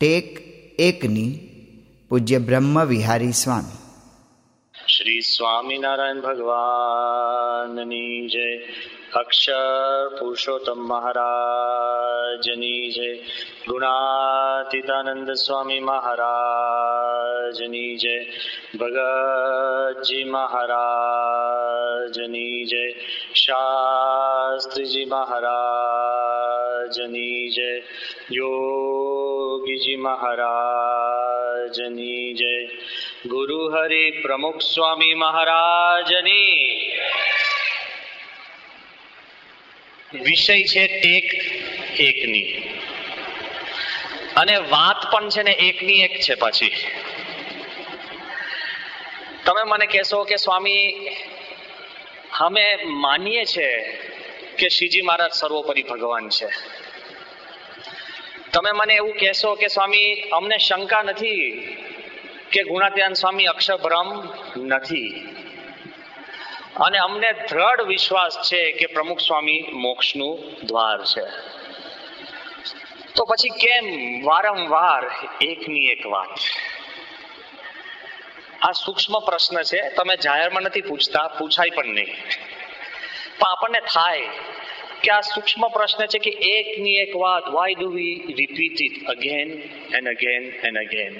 Tech એકની પૂજ્ય બ્રહ્મ વિહારી સ્વામી. શ્રી સ્વામિનારાયણ ભગવાનની જય. અક્ષર પુરુષોત્તમ મહારાજની જય. ગુણાતીતાનંદ સ્વામી મહારાજની જય. ભગતજી મહારાજની જય. શાસ્ત્રીજી મહારાજની જય યોગીજી મહારાજની જય ગુરુ હરિ પ્રમુખ સ્વામી મહારાજની વિષય છે ટેક એકની। અને વાત પણ છે ને એકની એક છે પછી। તમે મને કહેશો કે સ્વામી અમે માનીએ છે કે શ્રીજી મહારાજ સર્વોપરી ભગવાન છે. તમે મને એવું કહેશો કે સ્વામી, અમને શંકા નથી કે ગુણાધ્યાન સ્વામી અક્ષભ્રમ નથી. અને અમને દ્રઢ વિશ્વાસ છે કે પ્રમુખ સ્વામી મોક્ષનું દ્વાર છે. તો પછી કેમ વારંવાર એકની એક વાત? આ સૂક્ષ્મ પ્રશ્ન છે, તમે જાહેરમાં નથી પૂછતા, પૂછાય પણ નહીં. પણ આપણને થાય કે આ સૂક્ષ્મ પ્રશ્ન છે કે એકની એક વાત why do we repeat it again and again and again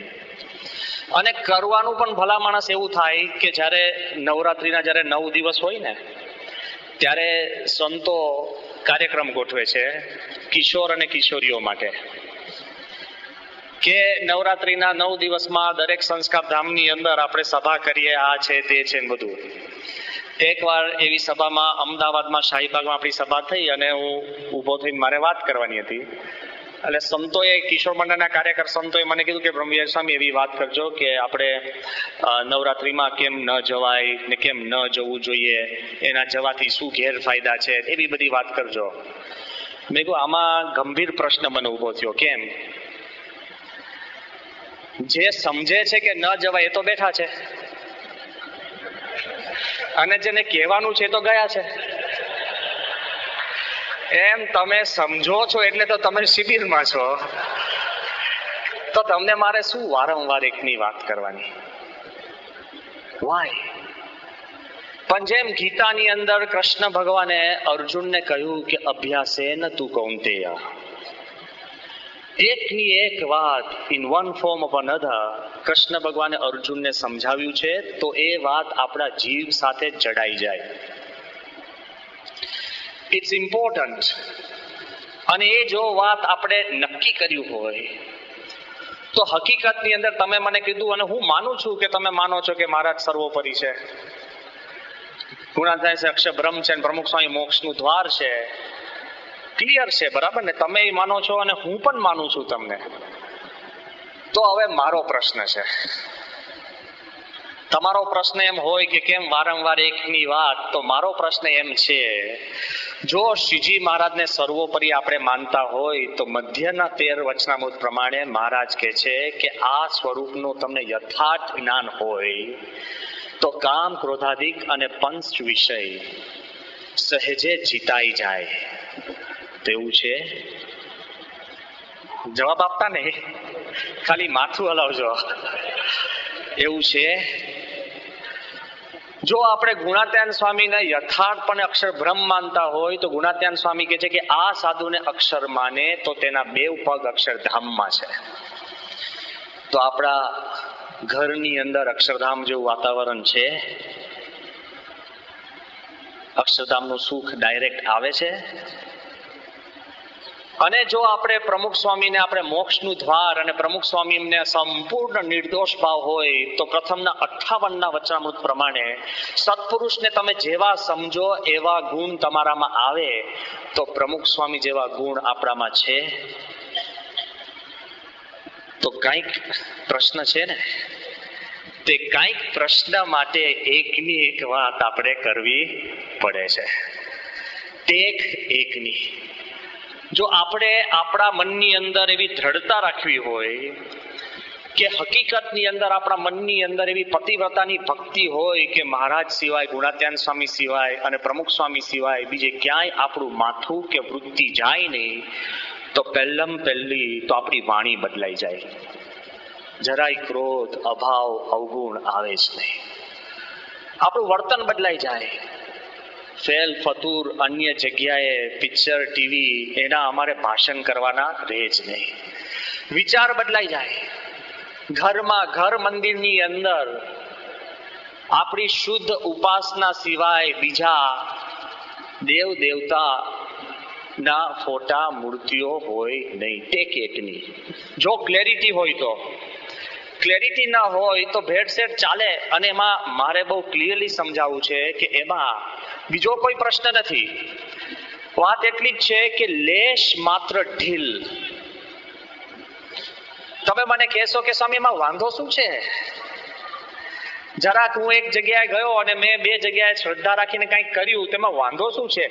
અને કરવાનું પણ ભલા માણસ એવું થાય કે જ્યારે નવરાત્રિના જ્યારે નવ દિવસ હોય ને, ત્યારે સંતો કાર્યક્રમ ગોઠવે છે કિશોર અને કિશોરીઓ માટે. કે નવરાત્રિના નવ દિવસમાં દરેક સંસ્કાર ધામની અંદર આપણે સભા કરીએ, આ છે, તે છે બધું. એકવાર એવી સભામાં અમદાવાદમાં શાહીબાગમાં આપણી સભા થઈ અને હું ઊભો થઈને મારે વાત કરવાની હતી. એટલે સંતોએ, કિશોર મંડળના કાર્યકર સંતોએ મને કીધું કે, બ્રહ્મવીર સ્વામી, એવી વાત કરજો કે આપણે નવરાત્રિમાં કેમ ન જવાય ને કેમ ન જવું જોઈએ? એના જવાથી શું ગેરફાયદા છે? એવી બધી વાત કરજો. મેં કહ્યું આમાં ગંભીર પ્રશ્ન મને ઊભો થયો. કેમ? જે સમજે છે કે ન જવાય એ તો બેઠા છે. અને જેને કહેવાનું છે તો ગયા છે. એમ તમે સમજો છો એટલે તો તમે શિબિરમાં છો. તો તમને મારે શું વારંવાર એકની વાત કરવાની? વાય પણ જેમ ગીતાની અંદર કૃષ્ણ ભગવાને અર્જુનને કહ્યું કે અભ્યાસે ન તું કૌંતેય. એકની એક વાત in one form of another Krishna ભગવાને અર્જુનને સમજાવ્યું છે, તો એ વાત આપણા જીવ સાથે જડાઈ જાય. ઇટ્સ ઇમ્પોર્ટન્ટ અને એ જો વાત આપણે નક્કી કર્યું હોય, તો હકીકતની અંદર તમે મને કીધું અને હું માનું છું કે તમે માનો છો કે મહારાજ સર્વોપરી છે. ગુણાધાય છે અક્ષર બ્રહ્મ છે પ્રમુખ સ્વામી મોક્ષનું દ્વાર છે. ક્લિયર છે, બરાબર ને? તમે માનો છો અને હું પણ માનું છું તમને. તો હવે મારો પ્રશ્ન છે. તમારો પ્રશ્ન એમ હોય કે કેમ વારંવાર એકની વાત? તો મારો પ્રશ્ન એમ છે, જો શ્રીજી મહારાજને સર્વોપરી આપણે માનતા હોય, તો મધ્યના તેર વચનામૃત પ્રમાણે મહારાજ કે છે કે આ સ્વરૂપનું તમને યથાર્થ જ્ઞાન હોય, તો કામ ક્રોધાધિક અને પંચ વિષય સહેજે જીતાઈ જાય. તેવું છે? જવાબ આપતા ને ખાલી માથું હલાવજો. એવું છે? જો આપણે ગુણાત્યાન સ્વામીને યથાર્થપણે અક્ષર બ્રહ્મ માનતા હોય, તો ગુણાત્યાન સ્વામી કહે છે કે આ સાધુને અક્ષર માને તો તેના બે પગ અક્ષરધામમાં છે. તો આપણા ઘરની અંદર અક્ષરધામ જેવું વાતાવરણ છે. અક્ષરધામનું સુખ ડાયરેક્ટ આવે છે. અને જો આપણે પ્રમુખ સ્વામીને આપણે મોક્ષનું દ્વાર અને પ્રમુખ સ્વામીને સંપૂર્ણ નિર્દોષ ભાવ હોય, તો પ્રથમના અઠાવનના વચનામૃત પ્રમાણે સત્પુરુષને તમે જેવા સમજો, એવા ગુણ તમારામાં આવે, તો પ્રમુખ સ્વામી જેવા ગુણ આપણામાં છે. તો કંઈક પ્રશ્ન છે ને? તે કંઈક પ્રશ્ન માટે એકની એક વાત આપણે કરવી પડે છે. ટેક એકની. જો આપણે આપણા મનની અંદર એવી દ્રઢતા રાખવી હોય કે હકીકતની અંદર આપણા મનની અંદર એવી પતિવ્રતાની ભક્તિ હોય કે મહારાજ સિવાય, ગુણાત્યાન સ્વામી સિવાય અને પ્રમુખ સ્વામી સિવાય બીજે ક્યાંય આપણું માથું કે વૃત્તિ જાય નહીં, તો પહેલમ પહેલી તો આપણી વાણી બદલાઈ જાય. જરાય ક્રોધ, અભાવ, અવગુણ આવે જ નહીં. આપણું વર્તન બદલાઈ જાય. ફેલ, ફતુર, અન્ય જગ્યાએ પિક્ચર, ટીવી, એના અમારે ભાષણ કરવાના રહે જ નહીં. વિચાર બદલાઈ જાય. ઘરમાં ઘર મંદિરની અંદર આપણી શુદ્ધ ઉપાસના સિવાય બીજા દેવ દેવતા ના ફોટા, મૂર્તિઓ હોય નહીં. ટેક એકની. જો ક્લેરિટી હોય તો. ક્લેરિટી ના હોય તો ભેટસેટ ચાલે. અને એમાં મારે બહુ ક્લિયરલી સમજાવવું છે કે એમાં બીજો કોઈ પ્રશ્ન નથી. વાત એટલી જ છે કે લેશ માત્ર ઢીલ. તમે મને કહેશો કે સ્વામી, એમાં વાંધો શું છે? જરાક હું એક જગ્યાએ ગયો અને મેં બે જગ્યાએ શ્રદ્ધા રાખીને કંઈક કર્યું, તેમાં વાંધો શું છે?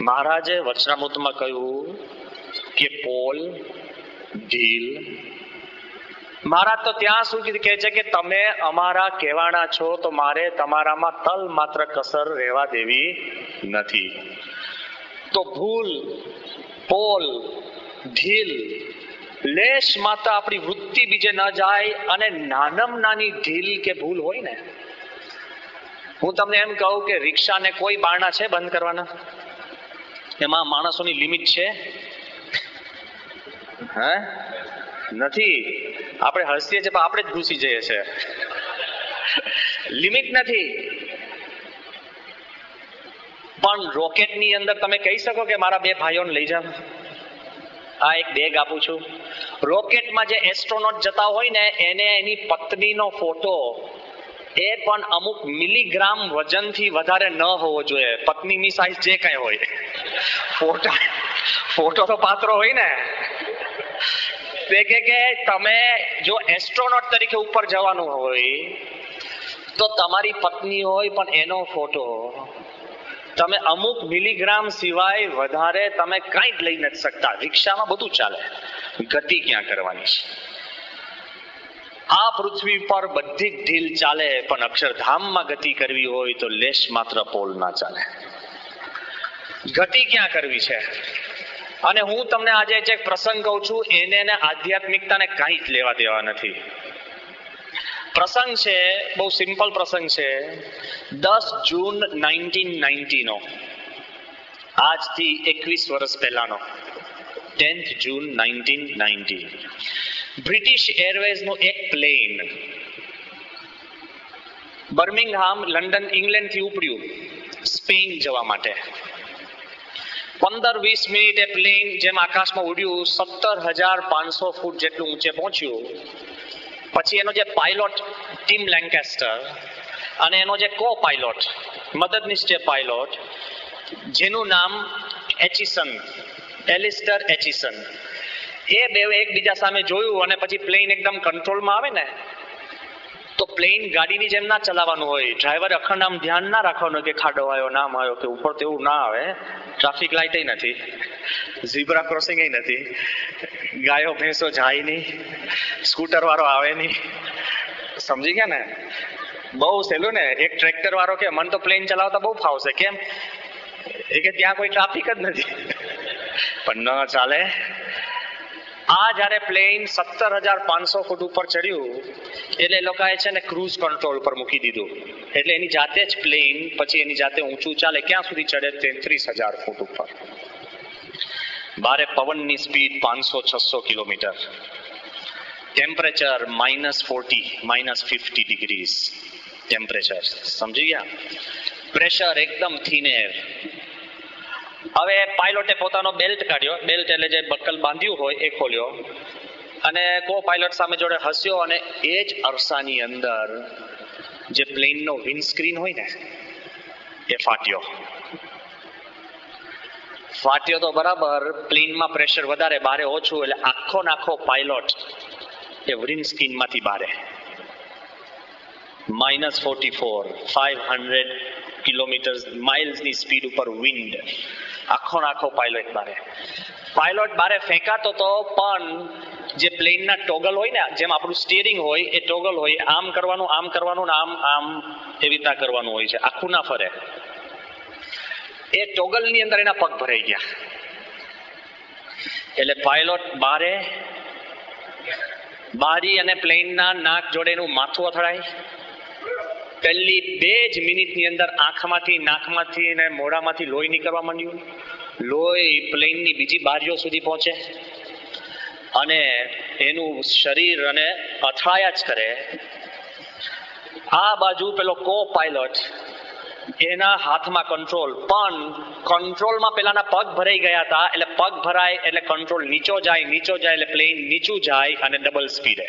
મહારાજે વચનામૃતમાં કહ્યું કે પોલ, ઢીલ મહારાજ તો ત્યાં સુધી કહે છે કે તમે અમારા કહેવાના છો, તો મારે તમારામાં તલ માત્ર કસર રહેવા દેવી નથી. તો ભૂલ, પોલ, ઢીલ, લેશ માતા આપણી વૃત્તિ બીજે ન જાય અને નાનમ નાની ઢીલ કે ભૂલ હોય ને. હું તમને એમ કહું કે રિક્ષાને કોઈ બારણા છે બંધ કરવાના? એમાં માણસોની લિમિટ છે? હે? નથી. આપણે હસીએ છીએ પણ આપણે જ ઘૂસી જઈએ છે. લિમિટ નથી. પણ રોકેટની અંદર તમે કહી શકો કે મારા બે ભાઈઓને લઈ જાઓ. આ એક બેગ આપું છું. રોકેટમાં જે એસ્ટ્રોનોટ જતા હોય ને, એને એની પત્નીનો ફોટો એ પણ અમુક મિલીગ્રામ વજનથી વધારે ન હોવો જોઈએ. પત્નીની સાઈઝ જે કઈ હોય. ફોટા ફોટો તો પાત્રો હોય ને. તે કે કે તમે જો એસ્ટ્રોનોટ તરીકે ઉપર જવાનું હોય, તો તમારી પત્ની હોય પણ એનો ફોટો તમે અમુક મિલીગ્રામ સિવાય વધારે તમે કાંઈ જ લઈ નથી શકતા. રિક્ષામાં બધું ચાલે. ગતિ ક્યાં કરવાની છે? આ પૃથ્વી પર બધી જ ઢીલ ચાલે, પણ અક્ષરધામમાં ગતિ કરવી હોય તો લેશ માત્ર પોલ ના ચાલે. ગતિ ક્યાં કરવી છે? અને હું તમને આજે જે પ્રસંગ કહું છું, એને આધ્યાત્મિકતાને કાંઈ જ લેવા દેવા નથી. પ્રસંગ છે, બહુ સિમ્પલ પ્રસંગ છે. દસ જૂન નાઇન્ટીન નાઇન્ટીનો. આજથી એકવીસ વર્ષ પહેલાનો. Tenth June nineteen ninety. British એરવેઝનું એક પ્લેન. બર્મિંગહામ, લંડન, ઇંગ્લેન્ડથી ઉપડ્યું. સ્પેન જવા માટે. પંદર વીસ મિનિટે પ્લેન જેમ આકાશમાં ઉડ્યું, સત્તર હજાર પાંચસો ફૂટ જેટલું ઊંચે પહોંચ્યું. પછી એનો જે પાયલોટ ટીમ લેન્કેસ્ટર અને એનો જે કો પાયલોટ મદદનીશ જે પાયલોટ જેનું નામ એચિસન એલિસ્ટર એચિસન એ બે એકબીજા સામે જોયું અને પછી પ્લેન એકદમ કંટ્રોલમાં આવે ને તો પ્લેન ગાડીની જેમ ના ચલાવવાનું હોય. ડ્રાઈવર અખંડ આમ ધ્યાન ના રાખવાનું કે ખાડો આવ્યો, નામ આવ્યો કે ઉપર તેવું ના આવે. ટ્રાફિક લાઇટ નથી. ઝીબ્રા ક્રોસિંગ નથી. ગાયો, ભેંસો જાય નહીં. સ્કૂટર વાળો આવે નહીં. સમજી ગયા ને? બહુ સહેલું ને? એક ટ્રેક્ટર વાળો કે મન તો પ્લેન ચલાવતા બહુ ફાવશે. કેમ? એ કે ત્યાં કોઈ ટ્રાફિક જ નથી. પણ ન ચાલે. આ જ્યારે પ્લેન સત્તર હજાર પાંચસો ફૂટ ઉપર ચડ્યું, એટલે એ લોકોએ છે ને ક્રૂઝ કંટ્રોલ પર મૂકી દીધું. એટલે એની જાતે જ પ્લેન પછી એની જાતે ઊંચું ચાલે, ક્યાં સુધી ચડે? તેત્રીસ હજાર ફૂટ ઉપર. બારે પવનની સ્પીડ પાંચસો છસો kilometre. Temperature minus forty minus fifty degrees temperature સમજી ગયા? પ્રેશર એકદમ થીન એર હવે પાયલોટે પોતાનો બેલ્ટ કાઢ્યો. બેલ્ટ એટલે જે બકલ બાંધ્યું હોય એ ખોલ્યો. અને કો પાયલોટ સામે જોડે હસ્યો અને એ જ અરસાની અંદર જે પ્લેનનો વિન્ડસ્ક્રીન હોય ને, એ ફાટ્યો. ફાટ્યો તો બરાબર પ્લેનમાં પ્રેશર વધારે, બારે ઓછું, એટલે આખો નાખો પાયલોટ એ વિન્ડસ્ક્રીનમાંથી બારે. Minus forty four five hundred kilometre માઇલ્સની speed ઉપર વિન્ડ આખો નાખો પાયલોટ બારે પાયલોટ બારે ફેંકાતો તો, પણ જે પ્લેનના ટોગલ હોય ને, જેમ આપણું સ્ટીયરિંગ હોય, એ ટોગલ હોય, આમ કરવાનું આમ કરવાનું આમ આમ એવી રીતના કરવાનું હોય છે. આખું ના ફરે. એ ટોગલની અંદર એના પગ ભરાઈ ગયા. એટલે પાયલોટ બારે બારી અને પ્લેનના નાક જોડેનું માથું અથડાય. પહેલી બે જ મિનિટની અંદર આંખમાંથી, નાકમાંથી અને મોઢામાંથી લોહી નીકળવા માંડ્યું. લોહી પ્લેનની બીજી બારીઓ સુધી પહોંચે અને એનું શરીર અને અથડાયા જ કરે. આ બાજુ પેલો કો પાયલોટ એના હાથમાં કંટ્રોલ પણ કંટ્રોલમાં પેલાના પગ ભરાઈ ગયા હતા, એટલે પગ ભરાય એટલે કંટ્રોલ નીચો જાય નીચો જાય એટલે પ્લેન નીચું જાય અને ડબલ સ્પીડે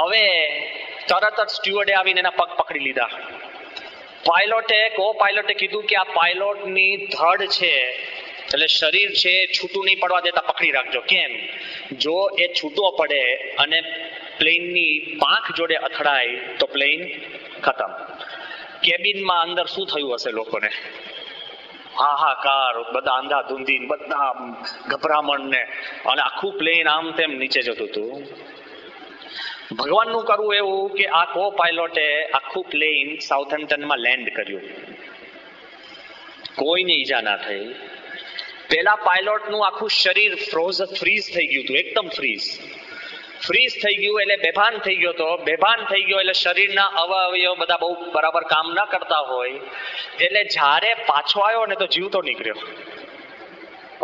હવે તરત જ સ્ટીવર્ડે આવીને એના પગ પકડી લીધા. પાયલોટે કો, પાયલોટે કીધું કે આ પાયલોટની ધડ છે, એટલે શરીર છે છૂટું નહીં પડવા દેતા, પકડી રાખજો. કેમ? જો એ છૂટો પડે અને પ્લેનની પાંખ જોડે અથડાય, તો પ્લેન ખતમ. કેબિનમાં અંદર શું થયું હશે લોકોને? હાહાકાર, બધા આંધા ધૂંધી બધા ગભરામણ ને અને આખું પ્લેન આમ તેમ નીચે જતું હતું. ભગવાનનું કરવું એવું કે આ કો પાયલોટે આખું પ્લેન સાઉથહેમ્પટનમાં લેન્ડ કર્યું. કોઈને ઈજા ના થઈ. પેલા પાયલોટનું આખું શરીર ફ્રોઝ ફ્રીઝ થઈ ગયું હતું, એકદમ ફ્રીઝ ફ્રીઝ થઈ ગયું એટલે બેભાન થઈ ગયો તો બેભાન થઈ ગયો એટલે શરીરના અવયવ બધા બહુ બરાબર કામ ન કરતા હોય. એટલે જ્યારે પાછો આવ્યો ને તો જીવતો નીકળ્યો.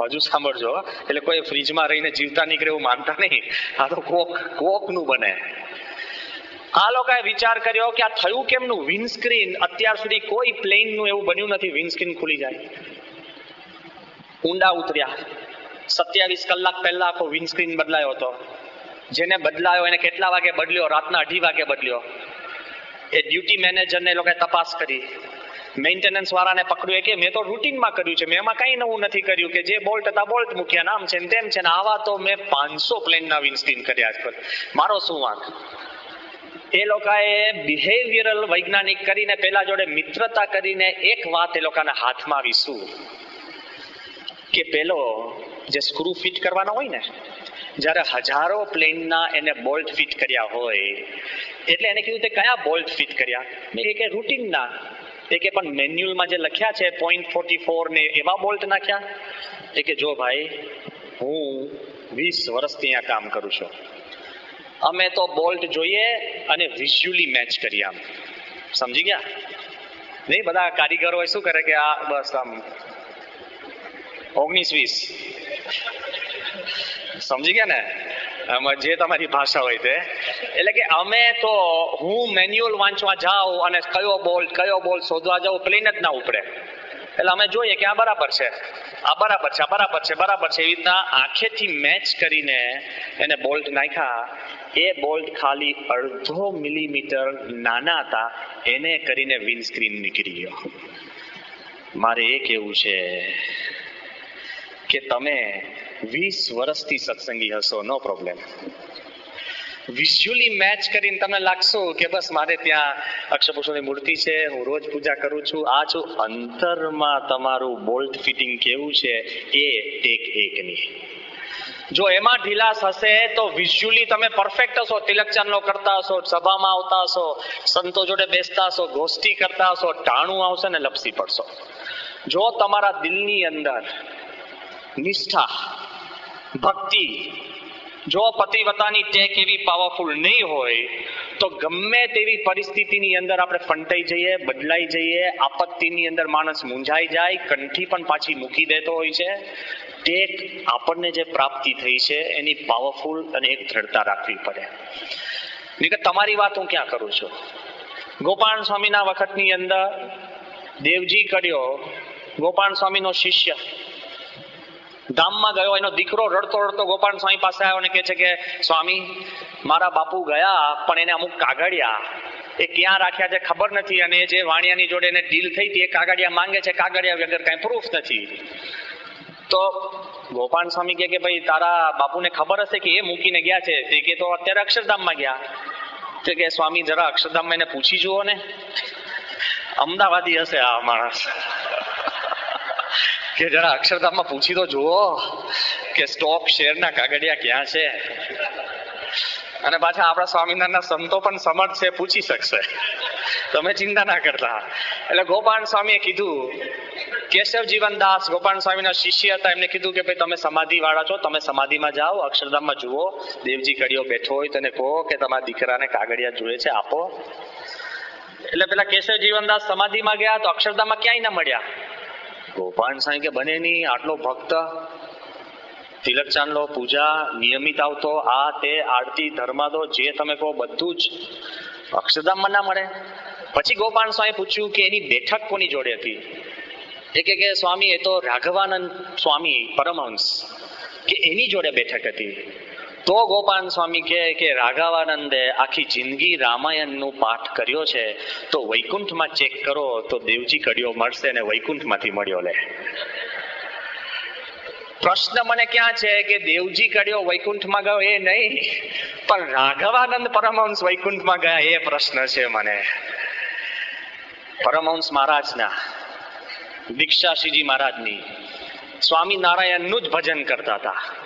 હજુ સાંભળજો. એટલે કોઈ ફ્રીજમાં રહીને જીવતા નીકળે એવું માનતા નહીં. આ તો કોક કોકનું બને. આ લોકોએ વિચાર કર્યો કે આ થયું કેમનું? વિન્ડસ્ક્રીન અત્યાર સુધી કોઈ પ્લેનનું એવું બન્યું નથી વિન્ડસ્ક્રીન ખુલી જાય. ઊંડા ઉતર્યા. સત્યાવીસ કલાક પહેલા આખો વિન્ડસ્ક્રીન બદલાયો હતો. જેને બદલાયો, એને કેટલા વાગે બદલ્યો? રાતના અઢી વાગે બદલ્યો. એ ડ્યુટી મેનેજરને લોકોએ તપાસ કરી. મેન્ટેનન્સ વાળાને પકડ્યું કે મેં તો રૂટીનમાં કર્યું છે. મેં એમાં કઈ નવું નથી કર્યું કે જે બોલ્ટ હતા બોલ્ટ મૂક્યા, નામ છે તેમ છે ને આવા તો મેં પાંચસો પ્લેનના વિન્સ્ટીન કર્યા છે. મારો શું વાંક? એ લોકોએ બિહેવિયરલ વૈજ્ઞાનિક કરીને પેલા જોડે મિત્રતા કરીને એક વાત એ લોકોના હાથમાં આવી કે પેલો જે સ્ક્રૂ ફિટ કરવાનો હોય ને, જ્યારે હજારો પ્લેનના એને બોલ્ટ ફિટ કર્યા હોય, એટલે એને કીધું તે કયા બોલ્ટ ફિટ કર્યા? મેં કે રૂટીનના એ કે પણ મેન્યુઅલમાં જે લખ્યા છે પોઈન્ટ ફોર્ટી ફોર ને એવા બોલ્ટ નાખ્યા? એ કે જો ભાઈ, હું વીસ વર્ષથી આ કામ કરું છું. અમે તો બોલ્ટ જોઈએ અને વિઝ્યુઅલી મેચ કરીએ આમ. સમજી ગયા? નહીં, બધા કારીગરો શું કરે કે આ બસ આમ, ઓગણીસ વીસ. સમજી ગયા ને? આમાં જે તમારી ભાષા હોય તે. એટલે કે અમે તો હું મેન્યુઅલ વાંચવા જાઉં અને કયો બોલ્ટ કયો બોલ્ટ શોધવા જાઉં પ્લેન જ ના ઉપડે. એટલે અમે જોઈએ કે આ બરાબર છે. આ બરાબર છે, આ બરાબર છે બરાબર છે. એવી રીતના આંખેથી મેચ કરીને એને બોલ્ટ નાખ્યા. એ બોલ્ટ ખાલી અડધો મિલીમીટર નાના હતા. એને કરીને વિન્ડસ્ક્રીન નીકળી ગયો. મારે એ કેવું છે કે તમે વીસ વર્ષથી સત્સંગી હશો નો પ્રોબ્લેમ વિઝ્યુઅલી મેચ કરીને તમને લાગશો કે બસ મારે ત્યાં અક્ષરપુરુષોની મૂર્તિ છે, હું રોજ પૂજા કરું છું, આ છું અંતરમાં તમારું બોલ્ટ ફિટિંગ કેવું છે, એ ટેક એકની. જો એમાં ઢીલાસ હશે, તો વિઝ્યુઅલી તમે પરફેક્ટ હશો, તિલક ચાંદલો કરતા હશો, સભામાં આવતા હશો, સંતો જોડે બેસતા હશો, ગોષ્ઠી કરતા હશો, ટાણું આવશે ને લપસી પડશો. જો તમારા દિલની અંદર નિષ્ઠા ભક્તિ. જો પતિવતાની ટેક એવી પાવરફુલ નહીં હોય, તો ગમે તેવી પરિસ્થિતિની અંદર આપણે ફંટાઈ જઈએ, બદલાઈ જઈએ, આપત્તિની અંદર માણસ મૂંઝાઈ જાય, કંઠી પણ પાછી મૂકી દેતો હોય છે. ટેક આપણને જે પ્રાપ્તિ થઈ છે, એની પાવરફુલ અને એક દ્રઢતા રાખવી પડે. નહીં તમારી વાત હું ક્યાં કરું છું? ગોપાલ સ્વામીના વખતની અંદર દેવજી કર્યો. ગોપાલ સ્વામીનો શિષ્ય ગામમાં ગયો, એનો દીકરો રડતો રડતો ગોપાલ સ્વામી પાસે આવ્યો અને કહે છે કે, સ્વામી, મારા બાપુ ગયા, પણ એને અમુક કાગળિયા એ ક્યાં રાખ્યા છે ખબર નથી અને જે વાણિયાની જોડે એને ડીલ થઈ હતી, એ કાગળિયા માંગે છે, કાગળિયા વગર કાંઈ પ્રૂફ નથી. તો ગોપાલ સ્વામી કે, ભાઈ, તારા બાપુને ખબર હશે કે એ મૂકીને ગયા છે. તે કે તો અત્યારે અક્ષરધામમાં ગયા. તો કે સ્વામી, જરા અક્ષરધામમાં એને પૂછી જુઓ ને. અમદાવાદી હશે આ માણસ. કે જરા અક્ષરધામમાં પૂછી તો જુઓ કે સ્ટોક શેરના કાગળિયા ક્યાં છે? અને પાછા આપણા સ્વામિનારાયણના સંતો પણ સમર્થ છે, પૂછી શકશે. તમે ચિંતા ના કરતા. એટલે ગોપાલ સ્વામીએ કીધું, કેશવ જીવનદાસ ગોપાલ સ્વામીના શિષ્ય હતા, એમને કીધું કે, ભાઈ, તમે સમાધિ વાળા છો, તમે સમાધિમાં જાઓ, અક્ષરધામમાં જુઓ. દેવજી કડીઓ બેઠો હોય તેને કહો કે તમારા દીકરાને કાગળિયા જોઈએ છે, આપો. એટલે પેલા કેશવ જીવનદાસ સમાધિમાં ગયા તો અક્ષરધામમાં ક્યાંય ના મળ્યા. ગોપાલ સાંઈ કે બને નહીં, આટલો ભક્ત, તિલક ચાંદલો પૂજા નિયમિત આવતો, આ તે આરતી ધર્માદો, જે તમે કહો બધું જ અક્ષરધામમાં ના મળે. પછી ગોપાલ સ્વામી પૂછ્યું કે એની બેઠક કોની જોડે હતી? એ કે કે સ્વામી, એ તો રાઘવાનંદ સ્વામી, પરમહંસ, કે એની જોડે બેઠક હતી? તો ગોપાલ સ્વામી કહે કે રાઘવાનંદે આખી જિંદગી રામાયણનું પાઠ કર્યો છે, તો વૈકુંઠમાં ચેક કરો તો દેવજી કડિયો મળશે ને વૈકુંઠમાંથી મળ્યો લે. પ્રશ્ન મને ક્યાં છે કે દેવજી કડિયો વૈકુંઠમાં ગયો એ નહીં, પણ રાઘવાનંદ પરમહંસ વૈકુંઠમાં ગયા એ પ્રશ્ન છે મને. પરમહંસ મહારાજના દીક્ષાશ્રીજી મહારાજની સ્વામી નારાયણનું જ ભજન કરતા હતા.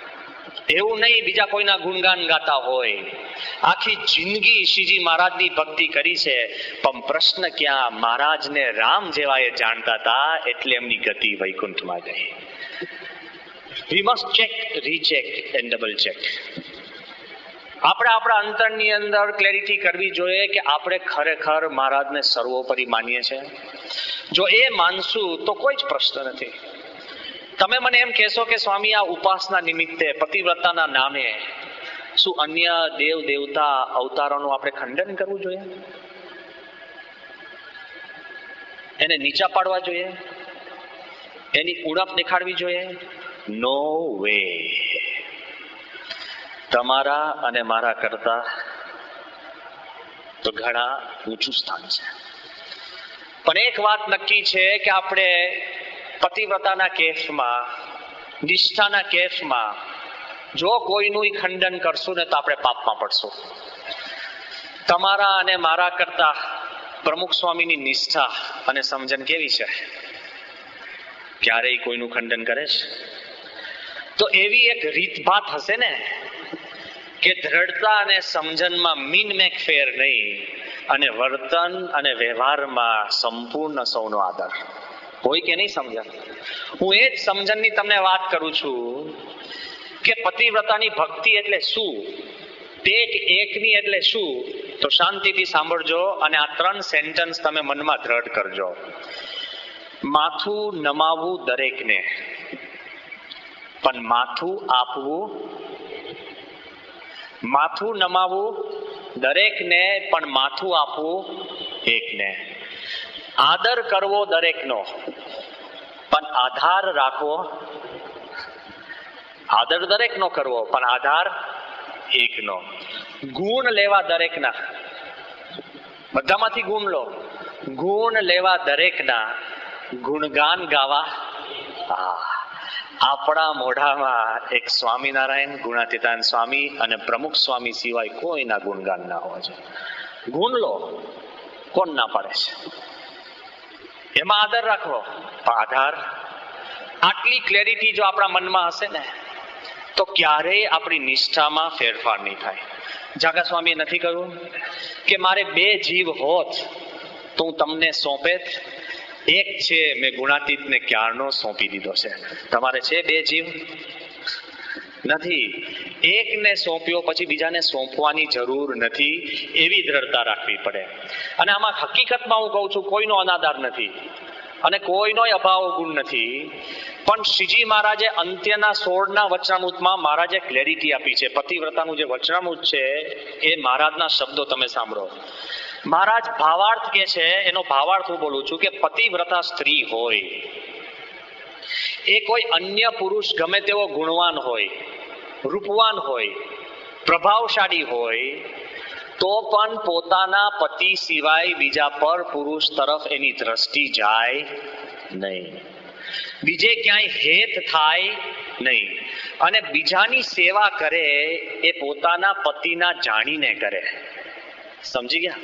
એવું નહીં, બીજા કોઈના ગુણગાન ગાતા હોય. આખી જિંદગી શ્રીજી મહારાજની ભક્તિ કરી છે. પણ પ્રશ્ન ક્યાં? મહારાજને રામ જેવા એ જાણતા હતા, એટલે એમની ગતિ વૈકુંઠમાં ગઈ. We must check recheck and double check આપણે આપણા અંતરની અંદર ક્લેરિટી કરવી જોઈએ કે આપણે ખરેખર મહારાજને સર્વોપરી માનીએ છીએ. જો એ માનશું તો કોઈ જ પ્રશ્ન નથી. તમે મને એમ કહેશો કે સ્વામી, આ ઉપાસના નિમિત્તે, પતિવ્રતાના નામે, શું અન્ય દેવ, દેવતા અવતારોનું આપણે ખંડન કરવું જોઈએ? એને નીચા પાડવા જોઈએ? એની ઉણપ દેખાડવી જોઈએ? નો વે તમારા અને મારા કરતા તો ઘણા ઊંચું સ્થાન છે. પણ એક વાત નક્કી છે કે આપણે પતિવ્રતાના કેસમાં, નિષ્ઠાના કેસમાં, જો કોઈનું ખંડન કરશું ને તો આપણે પાપમાં પડશું. તમારા અને મારા કરતા પ્રમુખ સ્વામીની નિષ્ઠા અને સમજણ કેવી છે? ક્યારેય કોઈનું ખંડન કરે છે? તો એવી એક રીતભાત હશે ને કે દ્રઢતા અને સમજણમાં મીન મેક ફેર નહીં અને વર્તન અને વ્યવહારમાં સંપૂર્ણ સૌનો આદર. હોય કે નહીં સમજણ? હું એ જ સમજણની તમને વાત કરું છું કે પતિવ્રતાની ભક્તિ એટલે શું? ટેક એકની એટલે શું? તો શાંતિથી સાંભળજો અને આ ત્રણ સેન્ટેન્સ તમે મનમાં દ્રઢ કરજો. માથું નમાવવું દરેકને, પણ માથું આપવું, માથું નમાવવું દરેકને, પણ માથું આપવું એકને. આદર કરવો દરેકનો. પણ આધાર રાખવો, આદર દરેકનો કરવો, પણ આધાર એકનો. ગુણ લેવા દરેકના. બધામાંથી ગુણ લો. ગુણ લેવા દરેકના. ગુણગાન ગાવા. આપણા મોઢામાં એક સ્વામિનારાયણ, ગુણાતીતાન સ્વામી અને પ્રમુખ સ્વામી સિવાય કોઈના ગુણગાન ના હોવા જોઈએ. ગુણ લો, કોણ ના પાડે છે? એમાં આદર રાખવો. પણ આધાર, આટલી ક્લેરિટી જો આપણા મનમાં હશે ને, તો ક્યારેય આપણી નિષ્ઠામાં ફેરફાર નહીં થાય. જાગા સ્વામીએ નથી કહ્યું કે મારે બે જીવ હોત તો હું તમને સોંપેત. એક છે મેં ગુણાતીતને ક્યારનો સોંપી દીધો છે. તમારે છે બે જીવ? નથી. એકને સોંપ્યો પછી બીજાને સોંપવાની જરૂર નથી. એવી દ્રઢતા રાખવી પડે. અને આમાં હકીકતમાં હું કહું છું, કોઈનો અનાદાર નથી અને કોઈનો અભાવ ગુણ નથી. પણ શ્રીજી મહારાજે અંત્યના સોળના વચનામૃતમાં મહારાજે ક્લેરિટી આપી છે. પતિવ્રતાનું જે વચનામૃત છે, એ મહારાજના શબ્દો તમે સાંભળો. મહારાજ ભાવાર્થ કે છે, એનો ભાવાર્થ હું બોલું છું કે પતિવ્રતા સ્ત્રી હોય. એ કોઈ અન્ય પુરુષ ગમે તેવો ગુણવાન હોય, રૂપવાન હોય, પ્રભાવશાળી હોય, તો પણ પોતાના પતિ સિવાય બીજા પર પુરુષ તરફ એની દ્રષ્ટિ જાય નહીં. બીજે ક્યાંય હેત થાય નહીં. અને બીજાની સેવા કરે એ પોતાના પતિના જાણીને કરે. સમજી ગયા?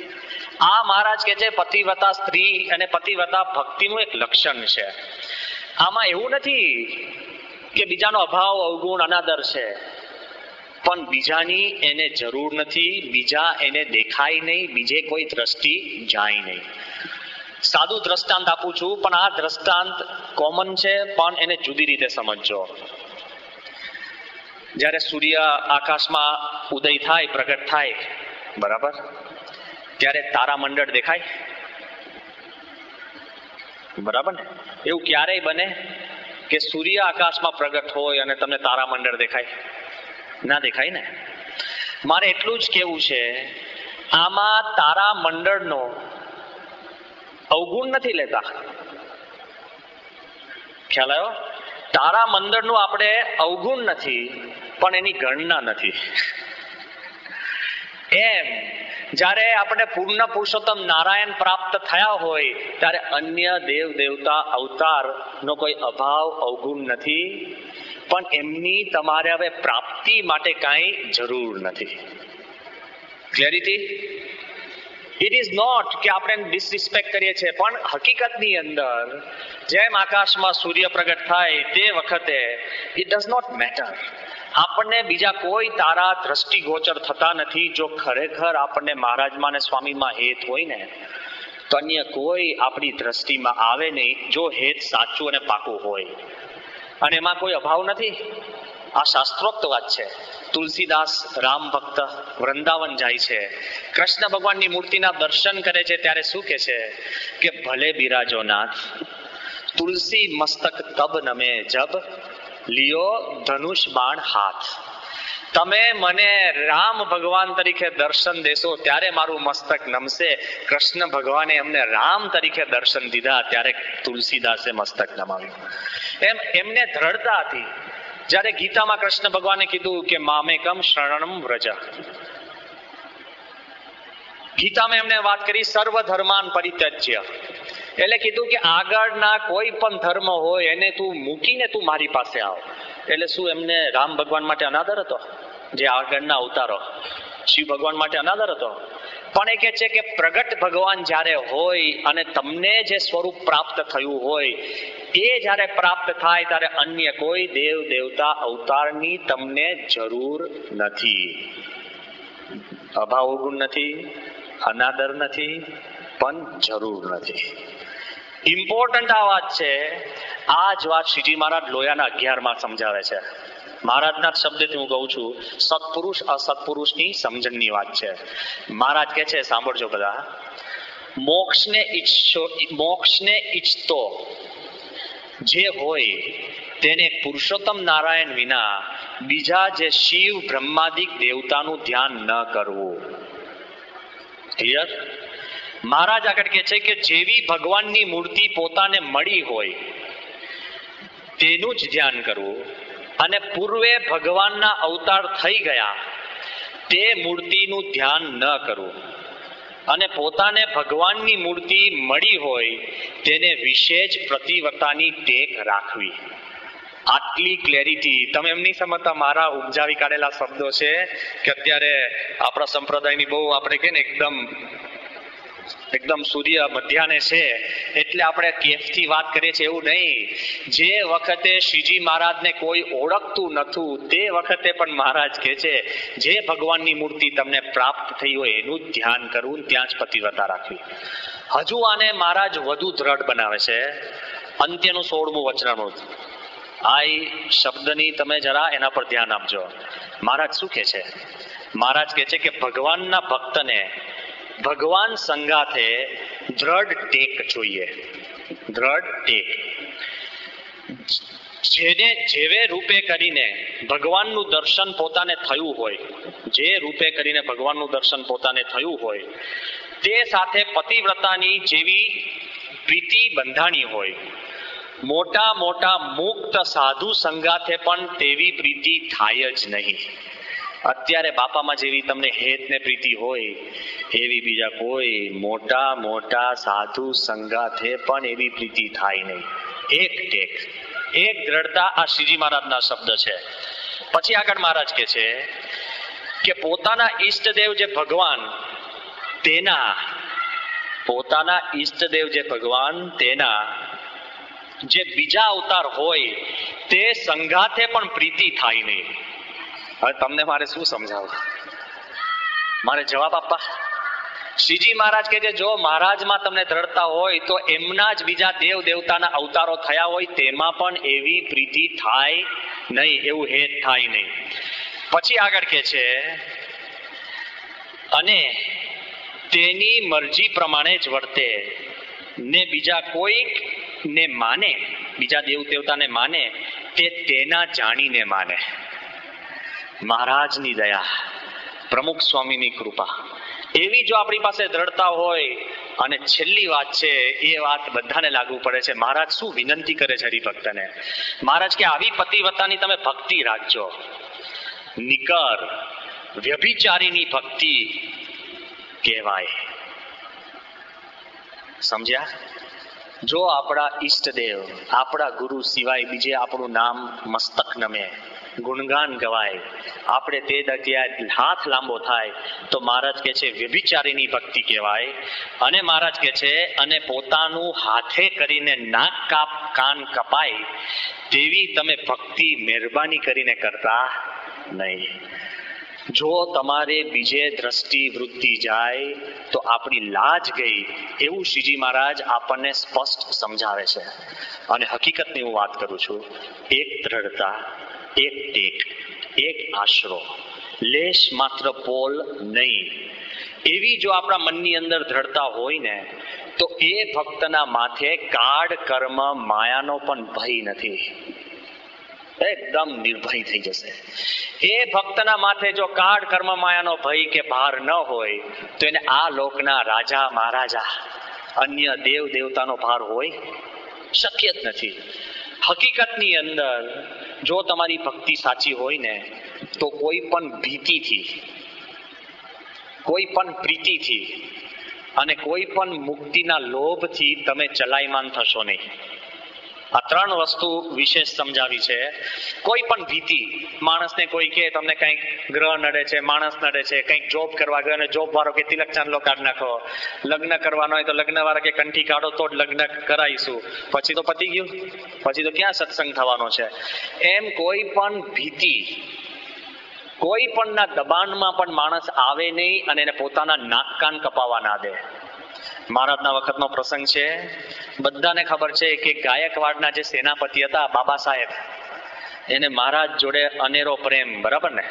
આ મહારાજ કે છે પતિવતા સ્ત્રી અને પતિવતા ભક્તિનું એક લક્ષણ છે. આમાં એવું નથી કે બીજાનો અભાવ, અવગુણ, અનાદર છે. પણ બીજાની એને જરૂર નથી, બીજા એને દેખાય નહીં, બીજે કોઈ દ્રષ્ટિ જાય નહીં. સાદું દ્રષ્ટાંત આપું છું, પણ આ દ્રષ્ટાંત કોમન છે, પણ એને જુદી રીતે સમજજો. જ્યારે સૂર્ય આકાશમાં ઉદય થાય, પ્રગટ થાય, બરાબર? ત્યારે તારામંડળ દેખાય બરાબર ને? એવું ક્યારેય બને કે સૂર્ય આકાશમાં પ્રગટ હોય અને તમને તારામંડળ દેખાય? ના દેખાય ને? મારે એટલું જ કેવું છે, આમાં તારામંડળનો અવગુણ નથી લેતા. ખ્યાલ આવ્યો? તારામંડળનું આપણે અવગુણ નથી, પણ એની ગણના નથી. એમ જ્યારે આપણે પૂર્ણ પુરુષોત્તમ નારાયણ પ્રાપ્ત થયા હોય, ત્યારે અન્ય દેવ દેવતા અવતાર નો કોઈ અભાવ, અવગુણ નથી. પણ એમની તમારે હવે પ્રાપ્તિ માટે કાંઈ જરૂર નથી. ક્લેરિટી ઇટ ઇઝ નોટ કે આપણે ડિસરિસ્પેક્ટ કરીએ છીએ, પણ હકીકતની અંદર જેમ આકાશમાં સૂર્ય પ્રગટ થાય તે વખતે ઇટ ડઝ નોટ મેટર આપણને બીજા કોઈ તારા દ્રષ્ટિગોચર થતા નથી. જો ખરેખર આપણને મહારાજમાં ને સ્વામીમાં હેત હોય ને, તો અન્ય કોઈ આપણી દ્રષ્ટિમાં આવે નહીં. જો હેત સાચું અને પાકું હોય. અને એમાં કોઈ અભાવ નથી? આ શાસ્ત્રોક્ત વાત છે. તુલસીદાસ, રામ ભક્ત વૃંદાવન જાય છે. કૃષ્ણ ભગવાનની મૂર્તિના દર્શન કરે છે. ત્યારે શું કે છે? કે ભલે બિરાજો નાથ, તુલસી મસ્તક તબ નમે જબ લિયો ધનુષ બાણ હાથ. તમે મને રામ ભગવાન તરીકે દર્શન દેશો, ત્યારે મારું મસ્તક નમશે. કૃષ્ણ ભગવાને એમને રામ તરીકે દર્શન દીધા, ત્યારે તુલસીદાસે મસ્તક નમાવ્યું. એમ એમને દ્રઢતા હતી. જ્યારે ગીતામાં કૃષ્ણ ભગવાને કીધું કે મામેકમ શરણમ વ્રજ. ગીતામાં એમને વાત કરી સર્વ ધર્માન પરિત્યજ્ય. એટલે કીધું કે આગળના કોઈ પણ ધર્મ હોય, એને તું મૂકીને તું મારી પાસે આવ. એટલે શું એમને રામ ભગવાન માટે અનાદર હતો? જે આગળના અવતારો. શિવ ભગવાન માટે અનાદર હતો. પણ એ કે છે કે પ્રગટ ભગવાન જ્યારે હોય અને તમને જે સ્વરૂપ પ્રાપ્ત થયું હોય, એ જ્યારે પ્રાપ્ત થાય ત્યારે અન્ય કોઈ દેવ, દેવતા અવતારની તમને જરૂર નથી. અભાવ ગુણ નથી, અનાદર નથી પણ જરૂર નથી. ઇમ્પોર્ટન્ટ આ વાત છે. આ જ વાત શ્રીજી મહારાજ લોયાના અગિયારમાં સમજાવે છે. મહારાજના શબ્દથી હું કહું છું, સત્પુરુષ અસત્પુરુષની સમજણની વાત છે. મહારાજ કે છે, સાંભળજો બધા. મોક્ષને ઈચ્છો, મોક્ષને ઈચ્છતો જે હોય તેને પુરુષોત્તમ નારાયણ વિના બીજા જે શિવ બ્રહ્માદિક દેવતાનું ધ્યાન ન કરવું. ક્લિયર મહારાજ આગળ કે છે કે જેવી ભગવાનની મૂર્તિ પોતાને મળી હોય, તેનું જ ધ્યાન કરવું. અને પૂર્વે ભગવાનના અવતાર થઈ ગયા, તે મૂર્તિનું ધ્યાન ન કરવું. અને પોતાને ભગવાનની મૂર્તિ મળી હોય, તેને વિશેષ પ્રતિવતાની ટેક રાખવી. આટલી ક્લેરિટી તમે એમ નહીં સમજતા મારા ઉપજાવી કાઢેલા શબ્દો છે કે અત્યારે આપણા સંપ્રદાયની બહુ આપણે કે ને એકદમ એકદમ સૂર્ય મધ્યાને છે, એટલે આપણે કેફથી વાત કરીએ છીએ એવું નહીં. જે વખતે શ્રીજી મહારાજને કોઈ ઓળખતું નતું તે વખતે પણ મહારાજ કહે છે, જે ભગવાનની મૂર્તિ તમને પ્રાપ્ત થઈ હોય એનું ધ્યાન કરવું ત્યાં જ પતિવ્રતા રાખવી. હજુ આને મહારાજ વધુ દ્રઢ બનાવે છે. અંત્યનું સોળમું વચનામૃત આ શબ્દની તમે જરા એના પર ધ્યાન આપજો. મહારાજ શું કે છે? મહારાજ કહે છે કે ભગવાનના ભક્તને ભગવાન સંગાથે દ્રઢ ટેક જોઈએ. દ્રઢ ટેક. જેને જેવે રૂપે કરીને ભગવાનનું દર્શન પોતાને થયું હોય, જે રૂપે કરીને ભગવાનનું દર્શન પોતાને થયું હોય, તે સાથે પતિવ્રતાની જેવી પ્રીતિ બંધાણી હોય. મોટા મોટા મુક્ત સાધુ સંગાથે પણ તેવી પ્રીતિ થાય જ નહીં. અત્યારે બાપામાં જેવી તમને હેત ને પ્રીતિ હોય, એવી બીજા કોઈ મોટા મોટા સાધુ સંગાથે પણ એવી પ્રીતિ થાય નહીં. એક ટેક, એક દ્રઢતા આ શ્રીજી મહારાજના શબ્દ છે. પછી આગળ મહારાજ કે છે કે પોતાના ઈષ્ટદેવ જે ભગવાન, તેના, પોતાના ઈષ્ટદેવ જે ભગવાન, તેના જે બીજા અવતાર હોય, તે સંગાથે પણ પ્રીતિ થાય નહીં. હવે તમને મારે શું સમજાવું? મારે જવાબ આપવા? શ્રીજી મહારાજ કે જો મહારાજમાં તમને દ્રઢતા હોય તો એમના જ બીજા દેવ દેવતાના અવતારો થયા હોય તેમાં પણ એવી પ્રીતિ થાય નહીં, એવું હેત થાય નહીં. પછી આગળ કે છે, અને તેની મરજી પ્રમાણે જ વર્તે, ને બીજા કોઈક ને માને, બીજા દેવ દેવતાને માને, તે તેના જાણીને માને. મહારાજની દયા, પ્રમુખ સ્વામીની કૃપા. એવી જો આપણી પાસે દ્રઢતા હોય, અને છેલ્લી વાત છે, એ વાત બધાને લાગુ પડે છે. મહારાજ શું વિનંતી કરે છે હરિભક્તને? મહારાજ કે આવી પતિવતાની તમે ભક્તિ રાખજો. નિકર વ્યભિચારીની ભક્તિ કહેવાય. સમજ્યા? જો આપણા ઈષ્ટદેવ, આપણા ગુરુ સિવાય બીજે આપણું નામ મસ્તક નમે. ગુણગાન ગવાય. આપણે તે દત્યા હાથ લાંબો થાય તો મહારાજ કે છે, વ્યભિચારીની ભક્તિ કહેવાય. અને મહારાજ કે છે, અને પોતાનું હાથે કરીને નાક કાપ, કાન કપાય, તેવી તમે ભક્તિ મહેરબાની કરીને કરતા નહીં. જો તમારે બીજે દ્રષ્ટિ વૃત્તિ જાય, તો આપણી લાજ ગઈ. એવું શ્રીજી મહારાજ આપણને સ્પષ્ટ સમજાવે છે. અને હકીકતની હું વાત કરું છું. એક દ્રઢતા. એક ટેક, એક આશરો. લેશ માત્ર પોલ નહીં. એવી જો આપણા મનની અંદર ધડતા હોય ને, તો એ ભક્તના માથે કાળ કર્મ માયાનો પણ ભય નથી. એકદમ નિર્ભય થઈ જશે. એ ભક્તના માથે જો કાળ કર્મ માયાનો ભય કે ભાર ન હોય, તો એને આ લોકના રાજા મહારાજા, અન્ય દેવ દેવતાનો ભાર હોય? શક્ય જ નથી. હકીકતની અંદર જો તમારી ભક્તિ સાચી હોય ને, તો કોઈ પણ ભીતિથી, કોઈ પણ પ્રીતિથી અને કોઈ પણ મુક્તિના લોભથી તમે ચલાયમાન થશો નહીં. આ ત્રણ વસ્તુ વિશેષ સમજાવી છે. કોઈ પણ ભીતિ, માણસને કોઈ કે તમને કંઈક ગ્રહ નડે છે, માણસ નડે છે, કંઈક જોબ કરવા ગયો અને જોબ વાળો કે તિલક ચાંદલો કાઢ નાખો. લગ્ન કરવાનો હોય તો લગ્ન વાળા કે કંઠી કાઢો તો જ લગ્ન કરાવીશું. પછી તો પતી ગયું. પછી તો ક્યાં સત્સંગ થવાનો છે? એમ કોઈ પણ ભીતિ, કોઈ પણના દબાણમાં પણ માણસ આવે નહીં અને એને પોતાના નાક કાન કપાવા ના દે. મહારાજના વખતનો પ્રસંગ છે. બધાને ખબર છે કે ગાયકવાડના જે સેનાપતિ હતા, બાબા સાહેબ, એને મહારાજ જોડે અનેરો પ્રેમ, બરાબર ને?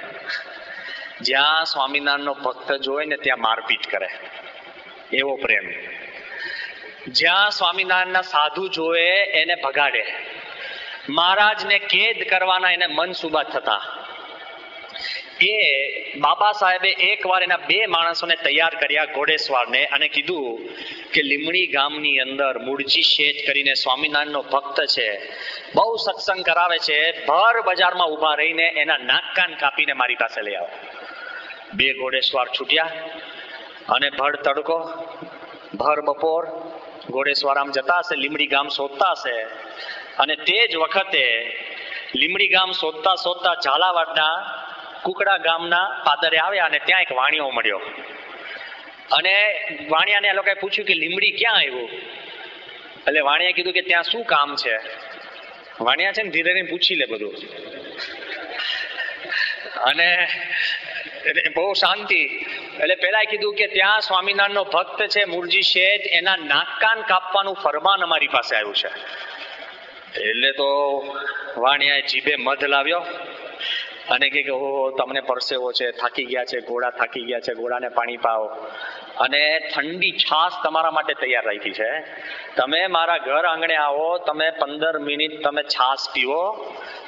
જ્યાં સ્વામિનારાયણનો ભક્ત જોવે ને ત્યાં મારપીટ કરે. એવો પ્રેમ. જ્યાં સ્વામિનારાયણના સાધુ જોવે, એને ભગાડે. મહારાજને કેદ કરવાના એને મન સુબા થતા. એ બાબા સાહેબે એકવાર એના બે માણસોને તૈયાર કર્યા ઘોડેસવારને અને કીધું કે લીમડી ગામની અંદર મૂળજી શેઠ કરીને સ્વામિનારાયણનો ભક્ત છે, બહુ સત્સંગ કરાવે છે, ભર બજારમાં ઊભા રહીને એના નાક કાન કાપીને મારી પાસે લઈ આવો. બે ઘોડેસવાર છૂટ્યા અને ભર તડકો, ભર બપોર, ઘોડેસવાર આમ જતા હશે, લીમડી ગામ શોધતા હશે અને તે જ વખતે લીમડી ગામ શોધતા શોધતા ઝાલાવાડના કુકડા ગામના પાદરે આવ્યા અને ત્યાં એક વાણિયો મળ્યો. અને વાણિયાને આ પૂછ્યું કે લીમડી ક્યાં આવ્યું એટલે વાણિયા કીધું કે ત્યાં શું કામ છે? વાણિયા છે ને ધીરે ધીરે પૂછી લે બધું. અને બહુ શાંતિ. એટલે પેલા કીધું કે ત્યાં સ્વામિનારાયણ નો ભક્ત છે મુરજી શેઠ, એના નાકકાન કાપવાનું ફરમાન અમારી પાસે આવ્યું છે. એટલે તો વાણિયાએ જીભે મધ લાવ્યો. અને કે ઓહો, તમને પરસેવો છે, થાકી ગયા છે, ઘોડા થાકી ગયા છે, ઘોડાને પાણી પાઓ. અને ઠંડી છાશ તમારા માટે તૈયાર રાખી છે. તમે મારા ઘર આંગણે આવો, તમે પંદર મિનિટ તમે છાશ પીવો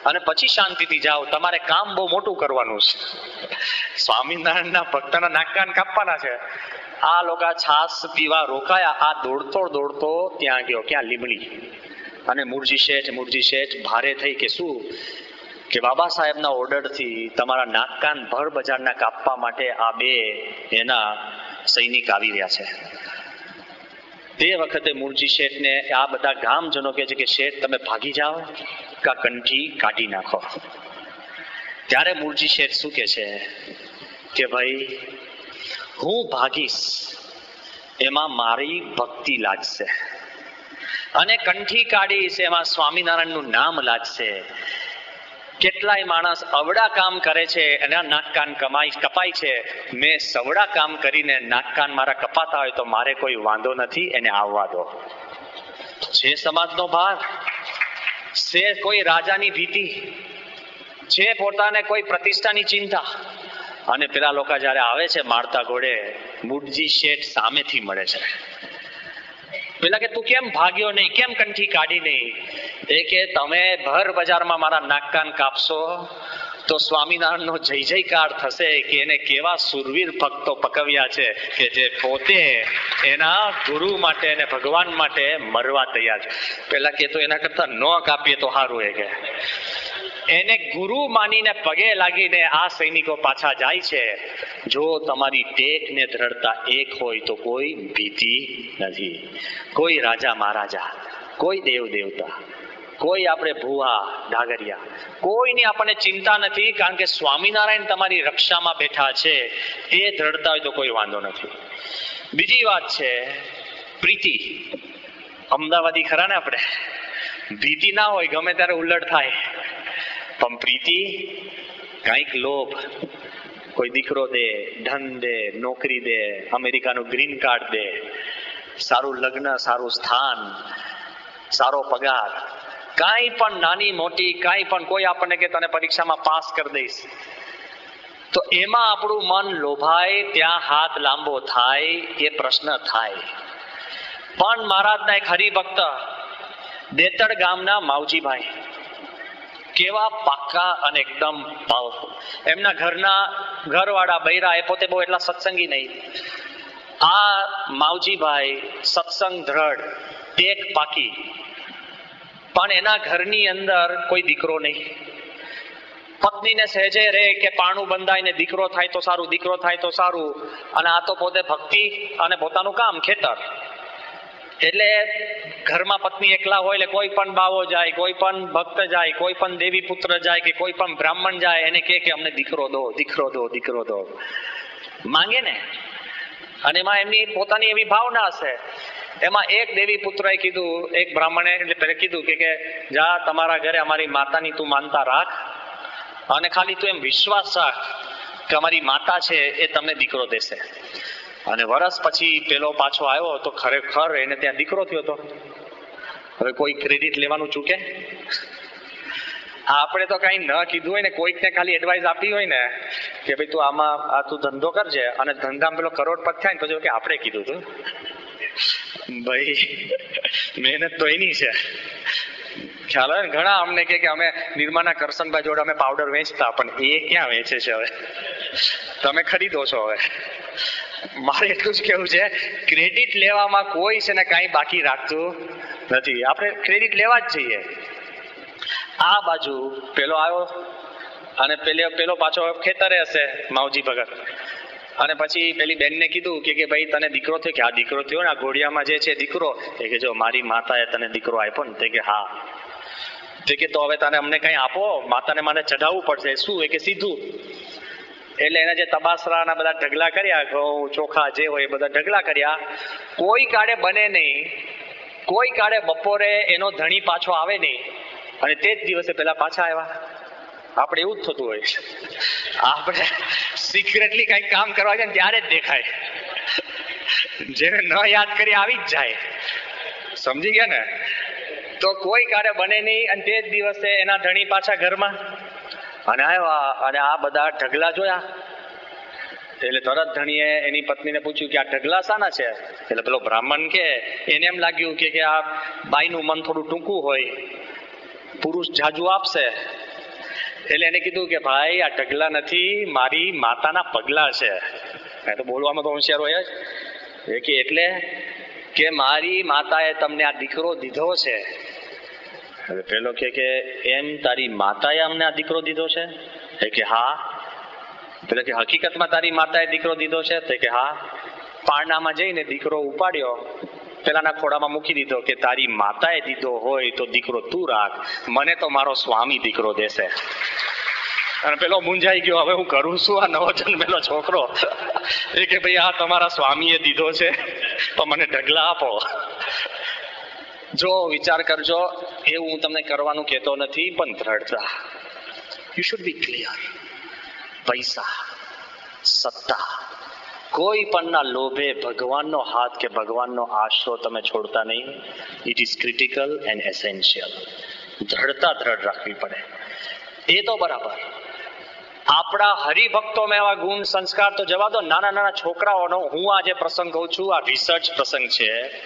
અને પછી શાંતિથી જાઓ. તમારે કામ બહુ મોટું કરવાનું છે. સ્વામિનારાયણના ભક્તના નાકકાન કાપવાના છે. આ લોકો છાશ પીવા રોકાયા. આ દોડતો દોડતો ત્યાં ગયો, ક્યાં લીમડી. અને મૂળજી શેઠ મૂળજી શેઠ ભારે થઈ કે શું? કે બાબા સાહેબના ઓર્ડરથી તમારા નાકકાન ભર બજારના કાપવા માટે આ બે એના સૈનિક આવી રહ્યા છે. તે વખતે મૂળજી શેઠને આ બધા ગામજનો કહે છે કે શેઠ તમે ભાગી જાઓ કા કંઠી કાઢી નાખો. ત્યારે મૂળજી શેઠ શું કે છે? કે ભાઈ, હું ભાગીશ. એમાં મારી ભક્તિ લાગશે. અને કંઠી કાઢીશ. એમાં સ્વામિનારાયણનું નામ લાગશે. કેટલાય માણસ અવડા કામ કરે છે એના નાક કાન કમાઈ કપાય છે. મેં સવડા કામ કરીને નાટકાન મારા કપાતા હોય તો મારે કોઈ વાંધો નથી, એને આવવા દો. છે સમાજનો ભાગ છે કોઈ રાજાની ભીતિ છે પોતાને કોઈ પ્રતિષ્ઠાની ચિંતા, અને પેલા લોકો જ્યારે આવે છે મારતા ઘોડે મુડજી શેઠ સામેથી મળે છે. પેલા કે તું કેમ ભાગ્યો નહીં? કેમ કંઠી કાઢી નહીં? એ કે, તમે ભર બજારમાં મારા નાકકાન કાપશો તો સ્વામિનારાયણનો જય જયકાર થશે કે એને કેવા સુરવીર ભક્તો પકવ્યા છે કે જે પોતે એના ગુરુ માટે અને ભગવાન માટે મરવા તૈયાર છે. પેલા કે, તો એના કરતા ન કાપીએ તો સારું એ કે. એને ગુરુ માનીને પગે લાગીને આ સૈનિકો પાછા જાય છે. જો તમારી ટેક ને દ્રઢતા એક હોય તો કોઈ ભીતિ નથી. કોઈ રાજા મહારાજા, કોઈ દેવ દેવતા કોઈ આપણે ભૂવા, ડાગરિયા, કોઈની આપણને ચિંતા નથી કારણ કે સ્વામિનારાયણ તમારી રક્ષામાં બેઠા છે. એ દ્રઢતા હોય તો કોઈ વાંધો નથી. બીજી વાત છે, પ્રીતિ. અમદાવાદી ખરા ને આપણે? ભીતિ ના હોય, ગમે ત્યારે ઉલટ થાય. પણ પ્રીતિ, કંઈક લોભ કોઈ દીકરો દે, ધન દે, નોકરી દે, અમેરિકાનું ગ્રીન કાર્ડ દે, સારું લગ્ન, સારું સ્થાન, સારો પગાર, કાંઈ પણ નાની મોટી, કાંઈ પણ કોઈ આપણને કે તને પરીક્ષામાં પાસ કરી દઈશ. તો એમાં આપણું મન લોભાય, ત્યાં હાથ લાંબો થાય, એ પ્રશ્ન થાય. પણ મહારાજના એક હરિભક્ત, દેતડ ગામના માવજીભાઈ કેવા પાક્કા અને એકદમ પાવરફુલ એમના ઘરના ઘરવાળા બૈરા એ પોતે બહુ એટલા સત્સંગી નહીં. આ માવજીભાઈ સત્સંગ દ્રઢ, ટેક પાકી. પણ એના ઘરની અંદર કોઈ દીકરો નહીં. પત્નીને સહેજે રે કે પાણું બંધાઈને દીકરો થાય તો સારું, દીકરો થાય તો સારું. અને આ તો પોતે ભક્તિ અને પોતાનું કામ ખેતર. એટલે ઘરમાં પત્ની એકલા હોય એટલે કોઈ પણ બાવો જાય, કોઈ પણ ભક્ત જાય, કોઈ પણ દેવી પુત્ર જાય કે કોઈ પણ બ્રાહ્મણ જાય, એને કે કે અમને દીકરો દો દીકરો દો દીકરો દો. માંગે ને? અને એમાં એમની પોતાની એવી ભાવના હશે. એમાં એક દેવી પુત્રએ કીધું, એક બ્રાહ્મણે એટલે કીધું કે કે જા તમારા ઘરે અમારી માતાની તું માનતા રાખ અને ખાલી તું એમ વિશ્વાસ રાખ કે અમારી માતા છે એ તમને દીકરો દેશે. અને વરસ પછી પેલો પાછો આવ્યો તો ખરેખર એને ત્યાં દીકરો થયો હતો હવે કોઈ ક્રેડિટ લેવાનું ચૂકે? હા, આપણે તો કઈ ન કીધું હોય ને, કોઈકને ખાલી એડવાઇસ આપી હોય ને, કે ભાઈ તું આમાં, આ તું ધંધો કરજે, અને ધંધામાં પેલો કરોડપત થાય ને, પછી કે આપણે કીધું તું. ભાઈ, મહેનત તો એની છે. ખ્યાલ આવે ઘણા અમને કે અમે નિર્માના કરશનભાઈ જોડે અમે પાવડર વેચતા, પણ એ ક્યાં વેચે છે હવે? તમે ખરીદો છો હવે. મારે એટલું જ કેવું છે ક્રેડિટ લેવામાં કોઈ છે ને કાંઈ બાકી રાખતું નથી. આપણે ક્રેડિટ લેવા જ જઈએ. આ બાજુ પેલો આવ્યો અને પેલે, પેલો પાછો ખેતરે હશે માવજી ભગત. અને પછી પેલી બેનને કીધું કે કે ભાઈ તને દીકરો થયો? કે આ દીકરો થયો ને આ ઘોડિયામાં જે છે દીકરો? એ કે જો મારી માતાએ તને દીકરો આપ્યો ને? તે કે હા. તે કે તો હવે તને અમને કંઈ આપો? માતાને મારે ચઢાવવું પડશે. શું? એ કે સીધું. એટલે એના જે તબાસરાના બધા ઢગલા કર્યા, ઘઉં, ચોખા જે હોય એ બધા ઢગલા કર્યા, કોઈ કાળે બને નહીં, કોઈ કાળે બપોરે એનો ધણી પાછો આવે નહીં, અને તે જ દિવસે પેલા પાછા આવ્યા. આપણે એવું જ થતું હોય આપણે સિક્રેટલી કઈ કામ કરવા જાય ત્યારે જ દેખાય. જેને ન યાદ કરી આવી જ જાય. સમજી ગયા ને? તો કોઈ કાળે બને નહીં, અને તે જ દિવસે એના ધણી પાછા ઘરમાં. અને આવ્યા અને આ બધા ઢગલા જોયા. એટલે તરત ધણીએ એની પત્નીને પૂછ્યું કે આ ઢગલા શાના છે? એટલે પેલો બ્રાહ્મણ કે, એને એમ લાગ્યું કે કે આ બાઈનું મન થોડું ટૂંકું હોય. પુરુષ જાજુ આપશે. એટલે એને કીધું કે, ભાઈ, આ ઢગલા નથી, મારી માતાના પગલા છે. તો બોલવામાં તો હોશિયાર હોય જ. એ કે, એટલે કે મારી માતાએ તમને આ દીકરો દીધો છે. હવે પેલો કે કે, એમ તારી માતાએ અમને આ દીકરો દીધો છે? એ કે, હા. પેલો કે, હકીકતમાં તારી માતાએ દીકરો દીધો છે? તે કે, હા. પારણામાં જઈને દીકરો ઉપાડ્યો, પેલાના ખોડામાં મૂકી દીધો કે, તારી માતાએ દીધો હોય તો દીકરો તું રાખ. મને તો મારો સ્વામી દીકરો દેશે. અને પેલો મુંજાઈ ગયો, હવે હું કરું છું આ નવો જન્મેલો છોકરો? એ કે, ભાઈ, આ તમારા સ્વામીએ દીધો છે, તો મને ઢગલા આપો. જો વિચાર કરજો એવું હું તમને કરવાનું કહેતો નથી, પણ દ્રઢતા. યુ શુડ બી ક્લિયર પૈસા, સત્તા. કોઈ પણના લોભે ભગવાનનો હાથ કે ભગવાનનો આશરો તમે છોડતા નહીં. It is critical and essential દ્રઢતા દ્રઢ રાખવી પડે. એ તો બરાબર. આપણા હરિભક્તોમાં એવા ગુણ સંસ્કાર તો જવા દો. નાના નાના છોકરાઓનો હું આ જે પ્રસંગ કહું છું, આ રિસર્ચ પ્રસંગ છે.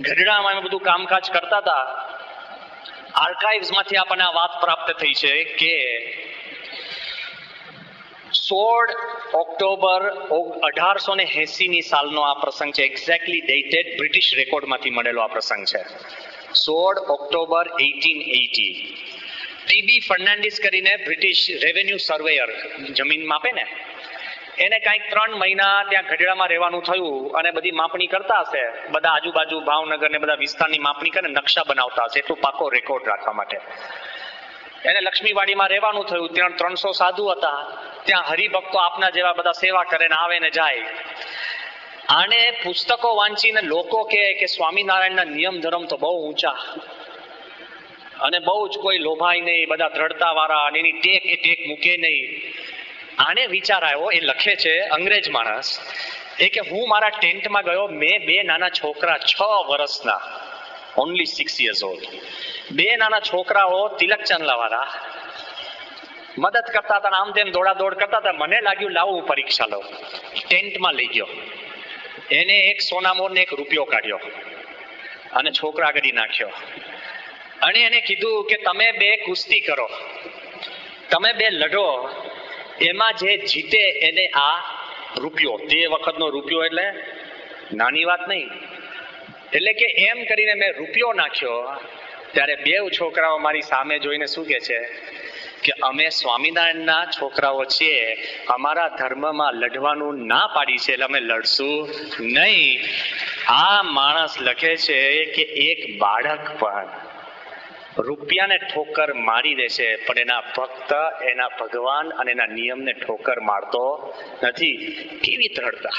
ગઢડામાં બધું કામકાજ કરતા હતા. આર્કાઇવ્સમાંથી આપણને આ વાત પ્રાપ્ત થઈ છે કે સોળ ઓક્ટોબર અઢારસો ને એસી ની સાલનો આ પ્રસંગ છે. એક્ઝેક્ટલી ડેટેડ બ્રિટિશ રેકોર્ડમાંથી મળેલો આ પ્રસંગ છે. સોળ October eighteen eighty TB Fernandes કરીને બ્રિટિશ રેવન્યુ સર્વેયર જમીન માપે ને? એને કાંઈક ત્રણ મહિના ત્યાં ગઢડામાં રહેવાનું થયું અને બધી માપણી કરતા હશે. બધા આજુબાજુ ભાવનગર ને બધા વિસ્તારની માપણી કરીને નકશા બનાવતા હશે. એટલું પાકો રેકોર્ડ રાખવા માટે. એને લક્ષ્મીવાડીમાં રહેવાનું થયું. ત્યાં ત્રણસો સાધુ હતા. ત્યાં હરિભક્તો આપના જેવા બધા સેવા કરે ને આવે ને જાય. આને પુસ્તકો વાંચીને લોકો કહે કે સ્વામિનારાયણના નિયમ ધર્મ તો બહુ ઊંચા. અને બહુ જ કોઈ લોભાય નહીં. બધા દ્રઢતા વાળા અને એની ટેક એ ટેક મૂકે નહીં. આને વિચાર આવ્યો, એ લખે છે અંગ્રેજ માણસ, એ કે હું મારા ટેન્ટમાં ગયો, મેં બે નાના છોકરા છ વર્ષના ઓનલી સિક્સ યર્સ ઓલ્ડ બે નાના છોકરાઓ તિલક ચાંદલાવાળા, મદદ કરતા હતા, આમ તેમ દોડા દોડ કરતા હતા, મને લાગ્યું લાવું પરીક્ષા લઉં. ટેન્ટમાં લઈ ગયો. એને એક સોનામોર ને એક રૂપિયો કાઢ્યો અને છોકરા આગળ નાખ્યો. અને એને કીધું કે તમે બે કુસ્તી કરો, તમે બે લડો એમાં જે જીતે એને આ રૂપિયો, તે વખતનો રૂપિયો એટલે નાની વાત નહીં. એટલે કે એમ કરીને મેં રૂપિયો નાખ્યો, ત્યારે બે છોકરાઓ મારી સામે જોઈને શું કે છે? કે અમે સ્વામિનારાયણના છોકરાઓ છીએ, અમારા ધર્મમાં લડવાનું ના પાડી છે, એટલે અમે લડશું નહીં. આ માણસ લખે છે કે એક બાળક પણ રૂપિયાને ઠોકર મારી દેશે, પણ એના ભક્ત, એના ભગવાન અને એના નિયમને ઠોકર મારતો નથી. કેવી દ્રઢતા,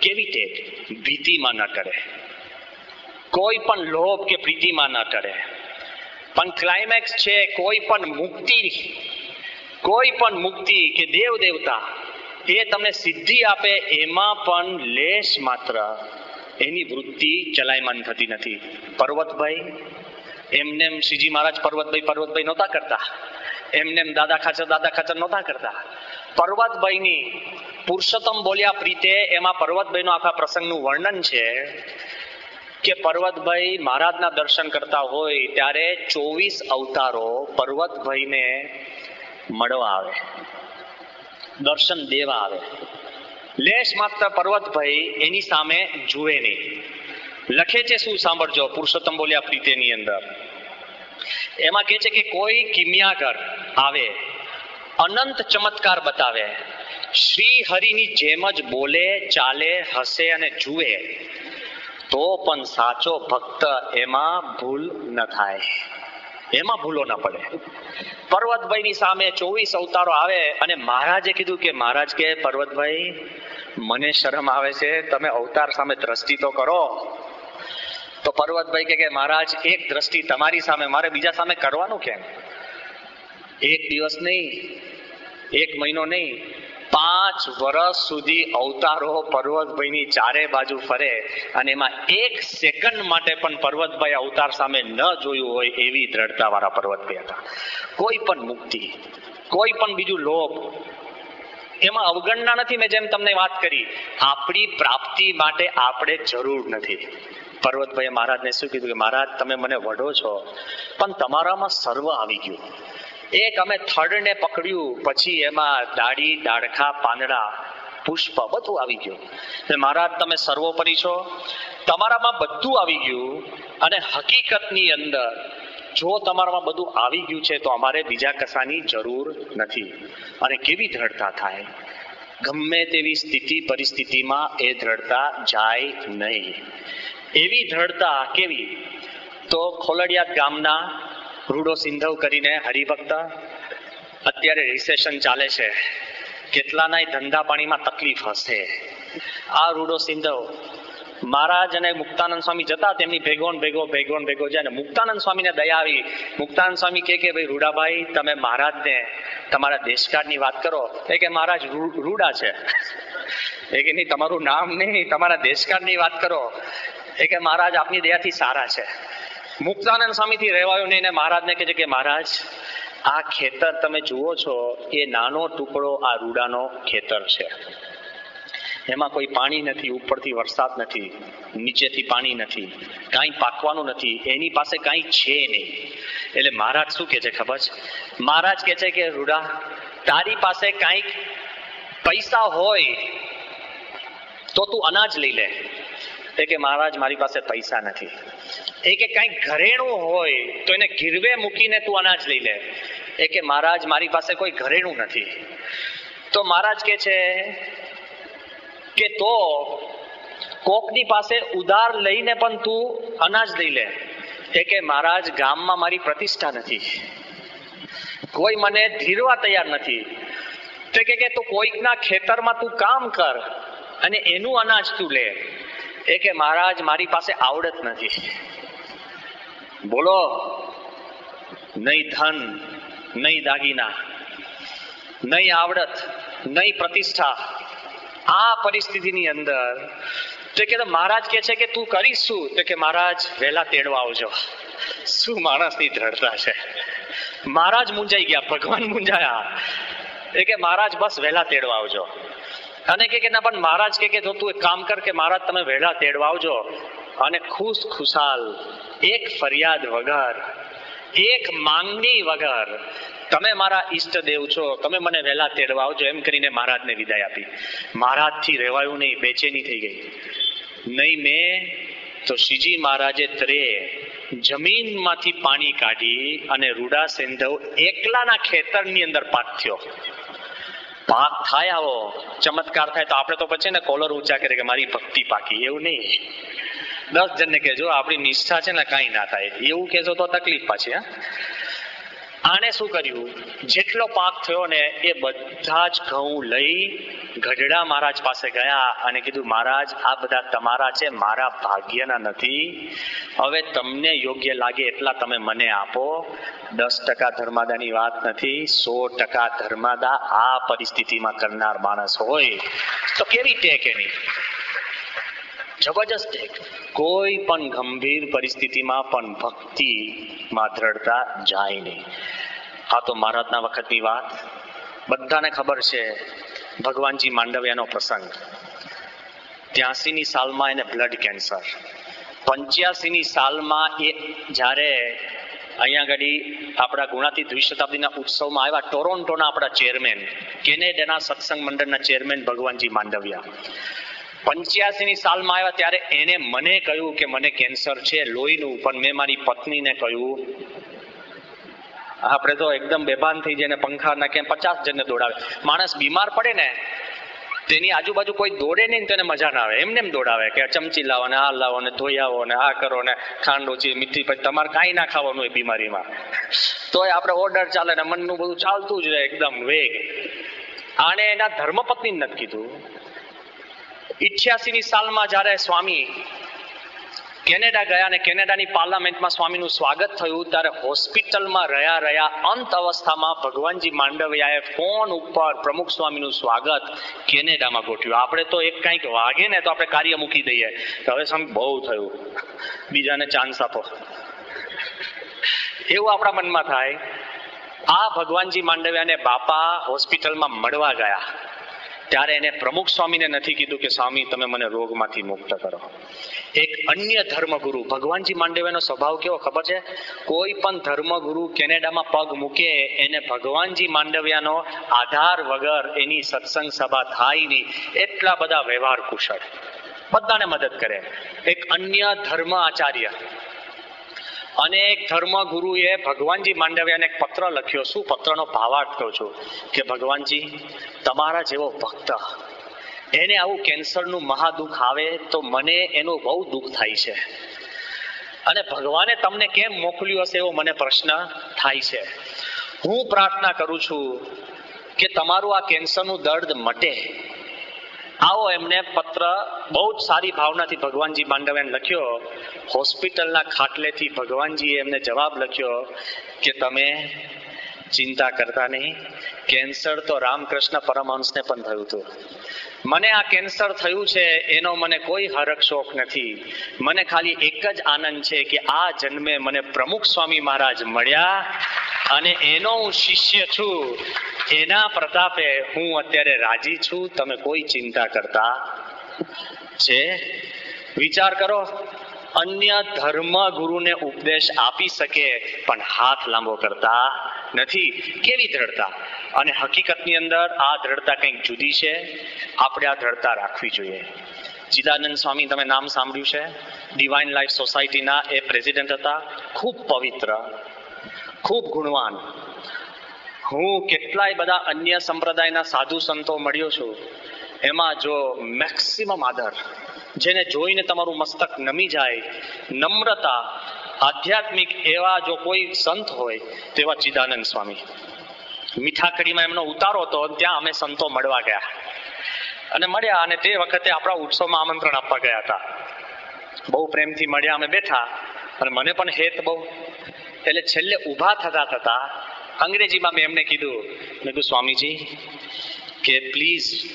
કેવી ટેક ભીતિમાં ન કરે કોઈ પણ લોભ કે પ્રીતિમાં ન કરે પણ ક્લાઇમેક્સ છે, કોઈ પણ મુક્તિ, કોઈ પણ મુક્તિ કે દેવ દેવતા એ તમને સિદ્ધિ આપે, એમાં પણ લેશ માત્ર. એની વૃત્તિ ચલાયમાન થતી નથી. પર્વતભાઈ એમને શ્રીજી મહારાજ પર્વતભાઈ પર્વતભાઈ નહોતા કરતા. એમને દાદા ખાચર દાદા ખાચર નહોતા કરતા. પર્વતભાઈની પુરુષોત્તમ બોલ્યા પ્રીતે એમાં પર્વતભાઈનો આખા પ્રસંગનું વર્ણન છે કે પર્વતભાઈ મહારાજના દર્શન કરતા હોય ત્યારે ચોવીસ અવતારો પર્વતભાઈને મળવા આવે. દર્શન દેવા આવે. લેશ માત્ર પર્વતભાઈ એની સામે જુએ નહીં. લખે છે શું? સાંભળજો. પુરુષોત્તમ બોલ્યા પ્રીતેની અંદર. એમાં કહે છે કે કોઈ કિમિયાગર આવે, અનંત ચમત્કાર બતાવે, શ્રી હરિની જેમ જ બોલે, ચાલે, હસે અને જુએ, તો પણ સાચો ભક્ત એમાં ભૂલ ન થાય. એમાં ભૂલો ન પડે. પર્વતભાઈની સામે ચોવીસ અવતારો આવે અને મહારાજે કીધું કે, મહારાજ કે, પર્વતભાઈ, મને શરમ આવે છે. તમે અવતાર સામે દ્રષ્ટિ તો કરો તો પર્વતભાઈ કે મહારાજ, એક દ્રષ્ટિ તમારી સામે, મારે બીજા સામે કરવાનું કેમ? એક દિવસ નહીં, એક મહિનો નહીં, પાંચ વર્ષ સુધી અવતારો પર્વતભાઈની ચારે બાજુ ફરે અને એમાં એક સેકન્ડ માટે પણ પર્વતભાઈ અવતાર સામે ન જોયું હોય એવી દ્રઢતા વાળા પર્વતભાઈ હતા. કોઈ પણ મુક્તિ, કોઈ પણ બીજું લોભ એમાં અવગણના નથી મેં જેમ તમને વાત કરી. આપણી પ્રાપ્તિ માટે આપણે જરૂર નથી. પર્વતભાઈએ મહારાજને શું કીધું કે મહારાજ, તમે મને વઢો છો, પણ તમારામાં સર્વ આવી ગયું. એક અમે થડને પકડ્યું, પછી એમાં દાડી દાડખા પાંદડા, પુષ્પ બધું આવી ગયું. મહારાજ, તમે સર્વોપરી છો. તમારામાં બધું આવી ગયું અને હકીકતની અંદર જો તમારામાં બધું આવી ગયું છે, તો અમારે બીજા કશાની જરૂર નથી. અને કેવી દ્રઢતા થાય? ગમે તેવી સ્થિતિ પરિસ્થિતિમાં એ દ્રઢતા જાય નહીં. એવી દ્રઢતા કેવી? તો ખોલડિયા ગામના રૂડો સિંધવ કરીને હરિભક્ત અત્યારે રિસેશન ચાલે છે. કેટલાનાય ધંધા પાણીમાં તકલીફ હશે. આ રૂડો સિંધવ મહારાજ અને મુક્તાનંદ સ્વામી જતા તેમની ભેગોન ભેગો ભેગોન ભેગો જાય મુક્તાનંદ સ્વામીને દયા આવી. મુક્તાનંદ સ્વામી કે કે, ભાઈ રૂડાભાઈ, તમે મહારાજને તમારા દેશકાળની વાત કરો. એ કે, મહારાજ રૂડા છે. એ કે, નહીં, તમારું નામ નહીં, તમારા દેશકાળની વાત કરો. એ કે મહારાજ, આપની દયાથી સારા છે. મુક્તાનંદ સ્વામીથી રહેવાયું નહીં ને મહારાજને કહે છે કે, મહારાજ, આ ખેતર તમે જુઓ છો, એ નાનો ટુકડો આ રૂડાનો ખેતર છે. એમાં કોઈ પાણી નથી, ઉપરથી વરસાદ નથી, નીચેથી પાણી નથી, કાંઈ પાકવાનું નથી, એની પાસે કાંઈ છે નહીં. એટલે મહારાજ શું કે છે ખબર છે? મહારાજ કે છે કે, રૂડા, તારી પાસે કાંઈક પૈસા હોય, તો તું અનાજ લઈ લે. એ કે, મહારાજ, મારી પાસે પૈસા નથી. એ કે કાંઈક ઘરેણું હોય તો એને ગીરવે મૂકીને તું અનાજ લઈ લે. એ કે, મહારાજ, મારી પાસે કોઈ ઘરેણું નથી. તો મહારાજ કે છે કે, તો કોકની પાસે ઉધાર લઈને પણ તું અનાજ લઈ લે. એ કે, મહારાજ, ગામમાં મારી પ્રતિષ્ઠા નથી. કોઈ મને ધીરવા તૈયાર નથી. તે કે, તું કોઈકના ખેતરમાં તું કામ કર અને એનું અનાજ તું લે. એ કે મહારાજ, મારી પાસે આવડત નથી. બોલો, નહીં ધન, નહીં દાગીના, નહીં આવડત, નહીં પ્રતિષ્ઠા. આ પરિસ્થિતિની અંદર તો કે મહારાજ કે છે કે તું કરીશ શું? તો કે મહારાજ, વહેલા તેડવા આવજો. શું માણસની દ્રઢતા છે? મહારાજ મુંજાઈ ગયા, ભગવાન મુંજાયા એ કે મહારાજ, બસ વહેલા તેડવા આવજો. અને કે ના, પણ મહારાજ કે જો તું એક કામ કર કે મહારાજ તમે વહેલા તેડવા આવજો. અને ખુશ ખુશાલ, એક ફરિયાદ વગર, એક માંગણી વગર, તમે મારા ઈષ્ટદેવ છો, તમે મને વહેલા તેડવા આવજો. એમ કરીને મહારાજને વિદાય આપી. મહારાજથી રહેવાયું નહીં, બેચેની થઈ ગઈ. નહીં મેં, તો શ્રીજી મહારાજે ત્રે જમીનમાંથી પાણી કાઢી અને રૂડા સેંધવ એકલાના ખેતરની અંદર પાથ્યો. પાક થાય આવો, ચમત્કાર થાય, તો આપણે તો પછી ને કોલર ઊંચા કરે કે મારી ભક્તિ પાકી, એવું નહીં. દસ જણને કહેજો, આપણી નિષ્ઠા છે ને કાંઈ ના થાય. એવું કહેજો તો તકલીફ પાછી, હા. આણે શું કર્યું? જેટલો પાક થયો ને એ બધા જ ઘઉં લઈ ગઢડા મહારાજ પાસે ગયા અને કીધું, મહારાજ, આ બધા તમારા છે, મારા ભાગ્યના નથી. હવે તમને યોગ્ય લાગે એટલા તમે મને આપો. દસ ટકા ધર્માદાની વાત નથી, સો ટકા ધર્માદા આ પરિસ્થિતિમાં કરનાર માણસ હોય. તો કેવી ટેક એની? જબરજસ્ત એક કોઈ પણ ગંભીર પરિસ્થિતિમાં પણ ભક્તિમાં દ્રઢતા જાય નહીં. આ તો મહારાજના વખતની વાત. બધાને ખબર છે ભગવાનજી માંડવિયાનો પ્રસંગ. ત્યાસીની સાલમાં એને બ્લડ કેન્સર પંચ્યાસીની સાલમાં એ જ્યારે અહીંયા આગળ આપણા ગુણાતી દ્વિશતાબ્દીના ઉત્સવમાં આવ્યા, ટોરોન્ટોના આપણા ચેરમેન, કેનેડાના સત્સંગ મંડળના ચેરમેન ભગવાનજી માંડવિયા. પંચ્યાસીની સાલમાં આવ્યા ત્યારે એને મને કહ્યું કે મને કેન્સર છે, લોહીનું, પણ મેં મારી પત્નીને કહ્યું. આપણે તો એકદમ બેભાન થઈ જઈને ને પંખા નાખે પચાસ જણને દોડાવે. માણસ બીમાર પડે ને, તેની આજુબાજુ કોઈ દોડે નહીં તેને મજા ના આવે. એમને એમ દોડાવે કે ચમચી લાવો ને, આ લાવો ને ધોઈ આવો ને, આ કરો ને, ખાંડ ઓછી, મીઠી પછી તમારે કાંઈ ના ખાવાનું એ બીમારીમાં. તોય આપણે ઓર્ડર ચાલે ને, મનનું બધું ચાલતું જ રહે, એકદમ વેગ. આને એના ધર્મપત્ની નથી કીધું. ઇઠ્યાસી ની સાલમાં જ્યારે સ્વામી કેનેડા ગયા અને કેનેડાની પાર્લામેન્ટમાં સ્વામીનું સ્વાગત થયું, ત્યારે હોસ્પિટલમાં રહ્યા રહ્યા અંત અવસ્થામાં ભગવાનજી માંડવિયાએ ફોન ઉપર પ્રમુખ સ્વામીનું સ્વાગત કેનેડામાં ગોઠવ્યું. આપણે તો એક કંઈક વાગે ને તો આપણે કાર્ય મૂકી દઈએ. કે હવે સ્વામી બહુ થયું. બીજાને ચાન્સ આપો. એવું આપણા મનમાં થાય. આ ભગવાનજી માંડવિયાને બાપા હોસ્પિટલમાં મળવા ગયા. ત્યારે એને પ્રમુખ સ્વામીને નથી કીધું કે, સ્વામી, તમે મને રોગમાંથી મુક્ત કરો. એક અન્ય ધર્મગુરુ, ભગવાનજી માંડવ્યનો સ્વભાવ કેવો ખબર છે? કોઈ પણ ધર્મગુરુ કેનેડામાં પગ મૂકે, એને ભગવાનજી માંડવ્યાનો આધાર વગર એની સત્સંગ સભા થાય નહીં. એટલા બધા વ્યવહાર કુશળ બધાને મદદ કરે. એક અન્ય ધર્મ આચાર્ય અનેક ધર્મગુરુએ ભગવાનજી માંડવ્યાને એક પત્ર લખ્યો. શું પત્રનો ભાવાર્થ કહું છું? કે ભગવાનજી, તમારા જેવો ભક્ત, એને આવું કેન્સરનું મહાદુઃખ આવે તો મને એનું બહુ દુઃખ થાય છે. અને ભગવાને તમને કેમ મોકલ્યું હશે એવો મને પ્રશ્ન થાય છે. હું પ્રાર્થના કરું છું કે તમારું આ કેન્સરનું દર્દ મટે. આવો એમને પત્ર, બહુ જ સારી ભાવનાથી ભગવાનજી માંડવ્યાને લખ્યો. હોસ્પિટલના ખાટલેથી ભગવાનજીએ એમને જવાબ લખ્યો કે તમે ચિંતા કરતા નહીં, કેન્સર તો રામકૃષ્ણ પરમહંસને પણ થયું હતું. મને આ કેન્સર થયું છે, એનો મને કોઈ હરક શોખ નથી. મને ખાલી એક જ આનંદ છે કે આ જન્મે મને પ્રમુખ સ્વામી મહારાજ મળ્યા અને એનો હું શિષ્ય છું. એના પ્રતાપે હું અત્યારે રાજી છું. તમે કોઈ ચિંતા કરતા છે? વિચાર કરો, અન્ય ધર્મ ગુરુને ઉપદેશ આપી શકે પણ હાથ લાંબો કરતા નથી. કેવી દ્રઢતા? અને હકીકતની અંદર આ દ્રઢતા કંઈક જુદી છે? આપણે આ દ્રઢતા રાખવી જોઈએ. ચિદાનંદ સ્વામી, તમે નામ સાંભળ્યું છે? ડિવાઇન લાઈફ સોસાયટીના એ પ્રેસિડેન્ટ હતા. ખૂબ પવિત્ર, ખૂબ ગુણવાન. હું કેટલાય બધા અન્ય સંપ્રદાયના સાધુ સંતો મળ્યો છું, એમાં જો મેક્સિમમ આદર, જેને જોઈને તમારું મસ્તક નમી જાય, નમ્રતા, આધ્યાત્મિક એવા જો કોઈ સંત હોય, તેવા ચિદાનંદ સ્વામી. મીઠાકડીમાં એમનો ઉતારો હતો, ત્યાં અમે સંતો મળવા ગયા. અને મળ્યા અને તે વખતે આપણા ઉત્સવમાં આમંત્રણ આપવા ગયા હતા. બહુ પ્રેમથી મળ્યા અમે બેઠા, અને મને પણ હેત બહુ. એટલે છેલ્લે ઊભા થતા થતા અંગ્રેજીમાં મેં એમને કીધું. મેં કીધું, સ્વામીજી, કે please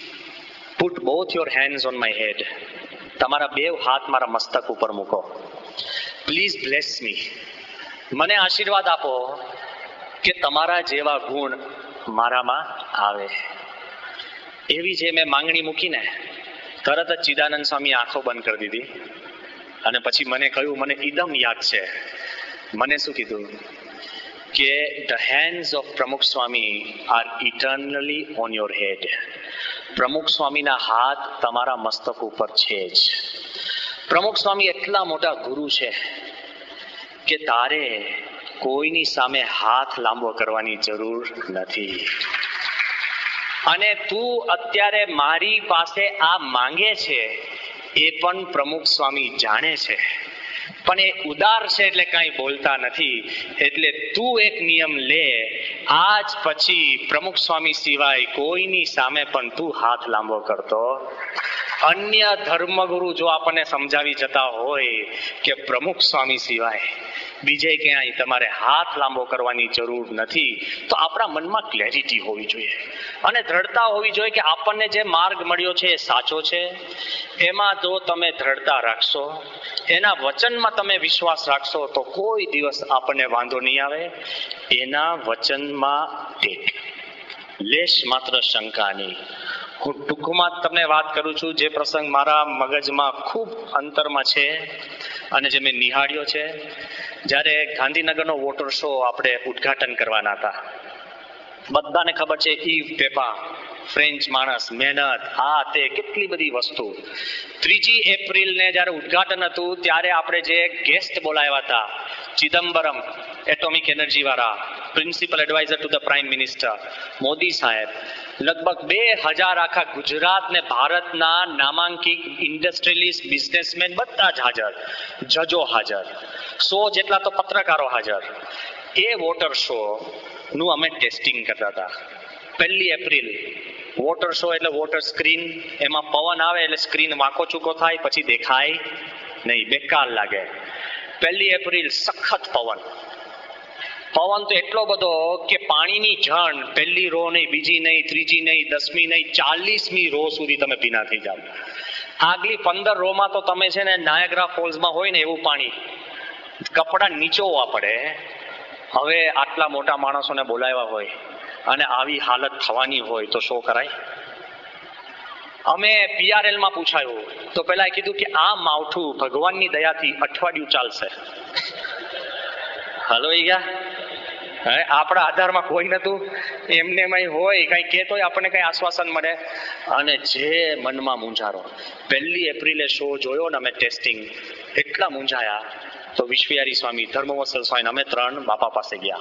put both your hands on my head તમારા બે હાથ મારા મસ્તક ઉપર મૂકો. પ્લીઝ બ્લેસ મી મને આશીર્વાદ આપો કે તમારા જેવા ગુણ મારામાં આવે. એવી જે મેં માંગણી મૂકીને તરત જ ચિદાનંદ સ્વામી આંખો બંધ કરી દીધી. અને પછી મને કહ્યું, મને ઈદમ યાદ છે. મને શું કીધું? કે the hands of Pramukh Swami are eternally on your head Pramukh સ્વામીના હાથ તમારા મસ્તક ઉપર છે જ. પ્રમુખ સ્વામી એટલા મોટા ગુરુ છે કે તારે કોઈની સામે હાથ લાંબો કરવાની જરૂર નથી. અને તું અત્યારે મારી પાસે આ માંગે છે એ પણ પ્રમુખ સ્વામી જાણે છે. પણ એ ઉદાર છે એટલે કાંઈ બોલતા નથી. એટલે તું એક નિયમ લે, આજ પછી પ્રમુખ સ્વામી સિવાય કોઈની સામે પણ તું હાથ લાંબો કરતો? અન્ય ધર્મગુરુ જો આપણને સમજાવી જતા હોય કે પ્રમુખ સ્વામી સિવાય બીજે ક્યાંય તમારે હાથ લાંબો કરવાની જરૂર નથી, તો આપણા મનમાં ક્લેરિટી હોવી જોઈએ. અને દ્રઢતા હોવી જોઈએ કે આપણને જે માર્ગ મળ્યો છે એ સાચો છે. એમાં જો તમે દ્રઢતા રાખશો, એના વચનમાં તમે વિશ્વાસ રાખશો, તો કોઈ દિવસ આપણને વાંધો નહીં આવે. એના વચનમાં ટેક લેશ માત્ર શંકા નહીં ટૂંકમાં તમને વાત કરું છું, જે પ્રસંગ મારા મગજમાં ખૂબ અંતરમાં છે અને જે મેં નિહાળ્યો છે. જ્યારે ગાંધીનગરનો વોટર શો આપણે ઉદ્ઘાટન કરવાના હતા. બધાને ખબર છે, ઈ પેપા ફ્રેન્ચ માણસ, મહેનત આ તે કેટલી બધી વસ્તુ. ત્રીજી એપ્રિલને જ્યારે ઉદ્ઘાટન હતું, ત્યારે આપણે જે ગેસ્ટ બોલાવ્યા હતા, ચિદમ્બરમ એટોમિક એનર્જી વાળા principal adviser to the prime minister Modi સાહેબ. લગભગ બે હજાર આખા ગુજરાત ને ભારતના નામાંકિત ઇન્ડસ્ટ્રીલિસ્ટ બિઝનેસમેન બધા જ હાજર. જજો હાજર. સો જેટલા તો પત્રકારો હાજર. એ વોટર શો નું અમે ટેસ્ટિંગ કરતા હતા. પહેલી એપ્રિલ વોટર શો એટલે વોટર સ્ક્રીન એમાં પવન આવે એટલે સ્ક્રીન વાંકો ચૂકો થાય, પછી દેખાય નહીં, બેકાર લાગે. પહેલી એપ્રિલ સખત પવન. પવન તો એટલો બધો કે પાણીની જણ, પહેલી રો નહીં, બીજી નહીં, ત્રીજી નહીં, દસમી નહીં, ચાલીસમી રો સુધી તમે ભીના થઈ જાઓ. આગલી પંદર રોમાં તો તમે છે ને નાયગ્રા ફોલ્સમાં હોય ને એવું પાણી, કપડા નીચોવા પડે. હવે આટલા મોટા માણસોને બોલાવ્યા હોય. અને આવી હાલત થવાની હોય તો શું કરાય? અમે પીઆરએલમાં પૂછાયું, તો પેલા કીધું કે આ માવઠું ભગવાનની દયાથી અઠવાડિયું ચાલશે. હલો ગયા હવે આપણા આધારમાં કોઈ નતું? એમને હોય, કઈ કહેતો આપણને કઈ આશ્વાસન મળે. અને જે મનમાં મૂંઝારો. પહેલી એપ્રિલે શો જોયો ને અમે ટેસ્ટિંગ એટલા મૂંઝાયા. તો વિશ્વયારી સ્વામી ધર્મવસલ સ્વામી અમે ત્રણ બાપા પાસે ગયા.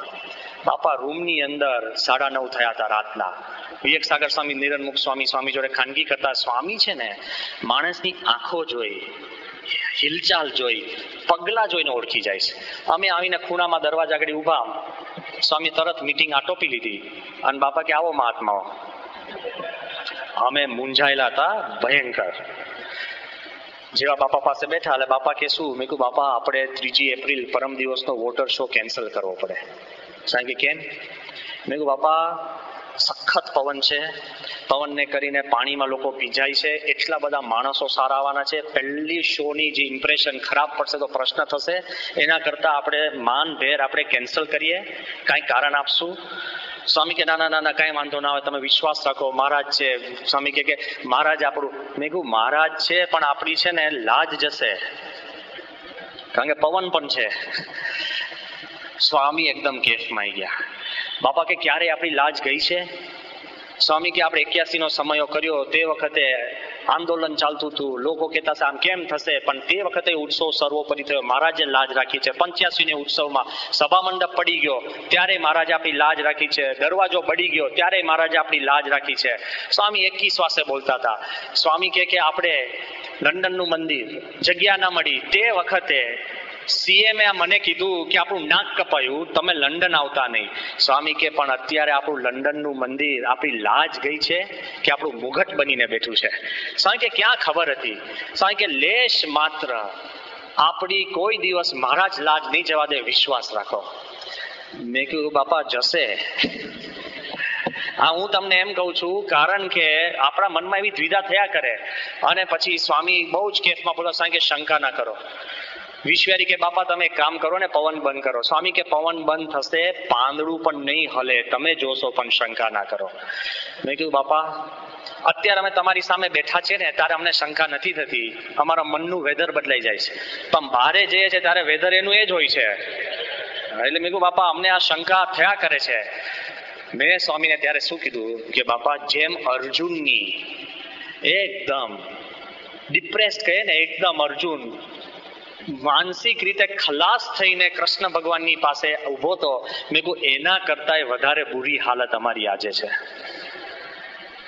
બાપા રૂમની અંદર સાડા નવ થયા હતા રાતના. વિવેક સાગર સ્વામી, નિરનમુખ સ્વામી સ્વામી જોડે ખાનગી કરતા સ્વામી છે ને, માણસની આંખો જોઈ, હિલચાલ જોઈ, પગલા જોઈને ઓળખી જાય છે. અમે આવીને ખૂણામાં દરવાજા આગળ ઊભા, સ્વામી તરત મીટિંગ આટોપી લીધી. અને બાપા કે, આવો મહાત્માઓ. અમે મૂંઝાયેલા હતા, ભયંકર. જેવા બાપા પાસે બેઠા, એટલે બાપા કે, શું? મેં કહ્યું બાપા, આપણે ત્રીજી એપ્રિલ પરમ દિવસનો વોટર શો કેન્સલ કરવો પડે. સાહેબ કે કેમ? મેં બાપા, સખત પવન છે. પવનને કરીને પાણીમાં લોકો ભીજાય છે. એટલા બધા માણસો સારા આવવાના છે. પહેલી શોની જે ઇમ્પ્રેશન ખરાબ પડશે તો પ્રશ્ન થશે. એના કરતાં આપણે માન, ભેર આપણે કેન્સલ કરીએ. કાંઈ કારણ આપશું. સ્વામી કે નાના નાના કાંઈ વાંધો ના આવે. તમે વિશ્વાસ રાખો. મહારાજ છે. સ્વામી કે મહારાજ આપણું. મેં કહ્યું મહારાજ છે, પણ આપણી છે ને લાજ જશે. કારણ કે પવન પણ છે. સ્વામી એકદમ કેફમાં આવી ગયા. બાપા કે, ક્યારે આપણી લાજ ગઈ છે? સ્વામી કે, આપણે એક્યાસી નો સમયો કર્યો. તે વખતે આંદોલન ચાલતું હતું. લોકો કહેતા આમ કેમ થશે? પણ તે વખતે ઉત્સવ સર્વોપરી થયો. મહારાજે લાજ રાખી છે. પંચ્યાસી ને ઉત્સવમાં સભા મંડપ પડી ગયો. ત્યારે મહારાજે આપણી લાજ રાખી છે. દરવાજો બળી ગયો. ત્યારે મહારાજે આપણી લાજ રાખી છે. સ્વામી એકી શ્વાસે બોલતા હતા. સ્વામી કે આપણે લંડનનું મંદિર જગ્યા ના મળી. તે વખતે સીએમએ મને કીધું કે આપણું નાક કપાયું, તમે લંડન આવતા નહીં. સ્વામી કે, પણ અત્યારે આપણું લંડનનું મંદિર, આપણી લાજ ગઈ છે કે આપણું મુઘટ બનીને બેઠું છે. સ્વામી કે, ક્યાં ખબર હતી? સ્વામી કે, લેશ માત્ર, આપણી કોઈ દિવસ મહારાજ લાજ નહીં જવા દે, વિશ્વાસ રાખો. મેં કીધું, બાપા, જશે. હા, હું તમને એમ કહું છું, કારણ કે આપણા મનમાં એવી દ્વિધા થયા કરે. અને પછી સ્વામી બહુ જ કેફમાં બોલો સ્વામી કે, શંકા ના કરો. વિશ્વારી કે, બાપા, તમે કામ કરો ને, પવન બંધ કરો. સ્વામી કે, પવન બંધ થશે, પાંદડું પણ નહીં હલે, તમે જોશો પણ શંકા ના કરો. મેં કીધું, બાપા, અત્યારે અમે તમારી સામે બેઠા છે ને, ત્યારે અમને શંકા નથી થતી. અમારા મનનું વેધર બદલાઈ જાય છે. પણ ભારે જઈએ છે, ત્યારે વેધર એનું એ જ હોય છે. એટલે મેં કીધું, બાપા, અમને આ શંકા થયા કરે છે. મેં સ્વામીને ત્યારે શું કીધું કે, બાપા, જેમ અર્જુનની એકદમ ડિપ્રેસ કહે ને, એકદમ અર્જુન માનસિક રીતે ખલાસ થઈને કૃષ્ણ ભગવાનની પાસે ઊભો તો મેં કહું એના કરતા વધારે બુરી હાલત અમારી આજે છે.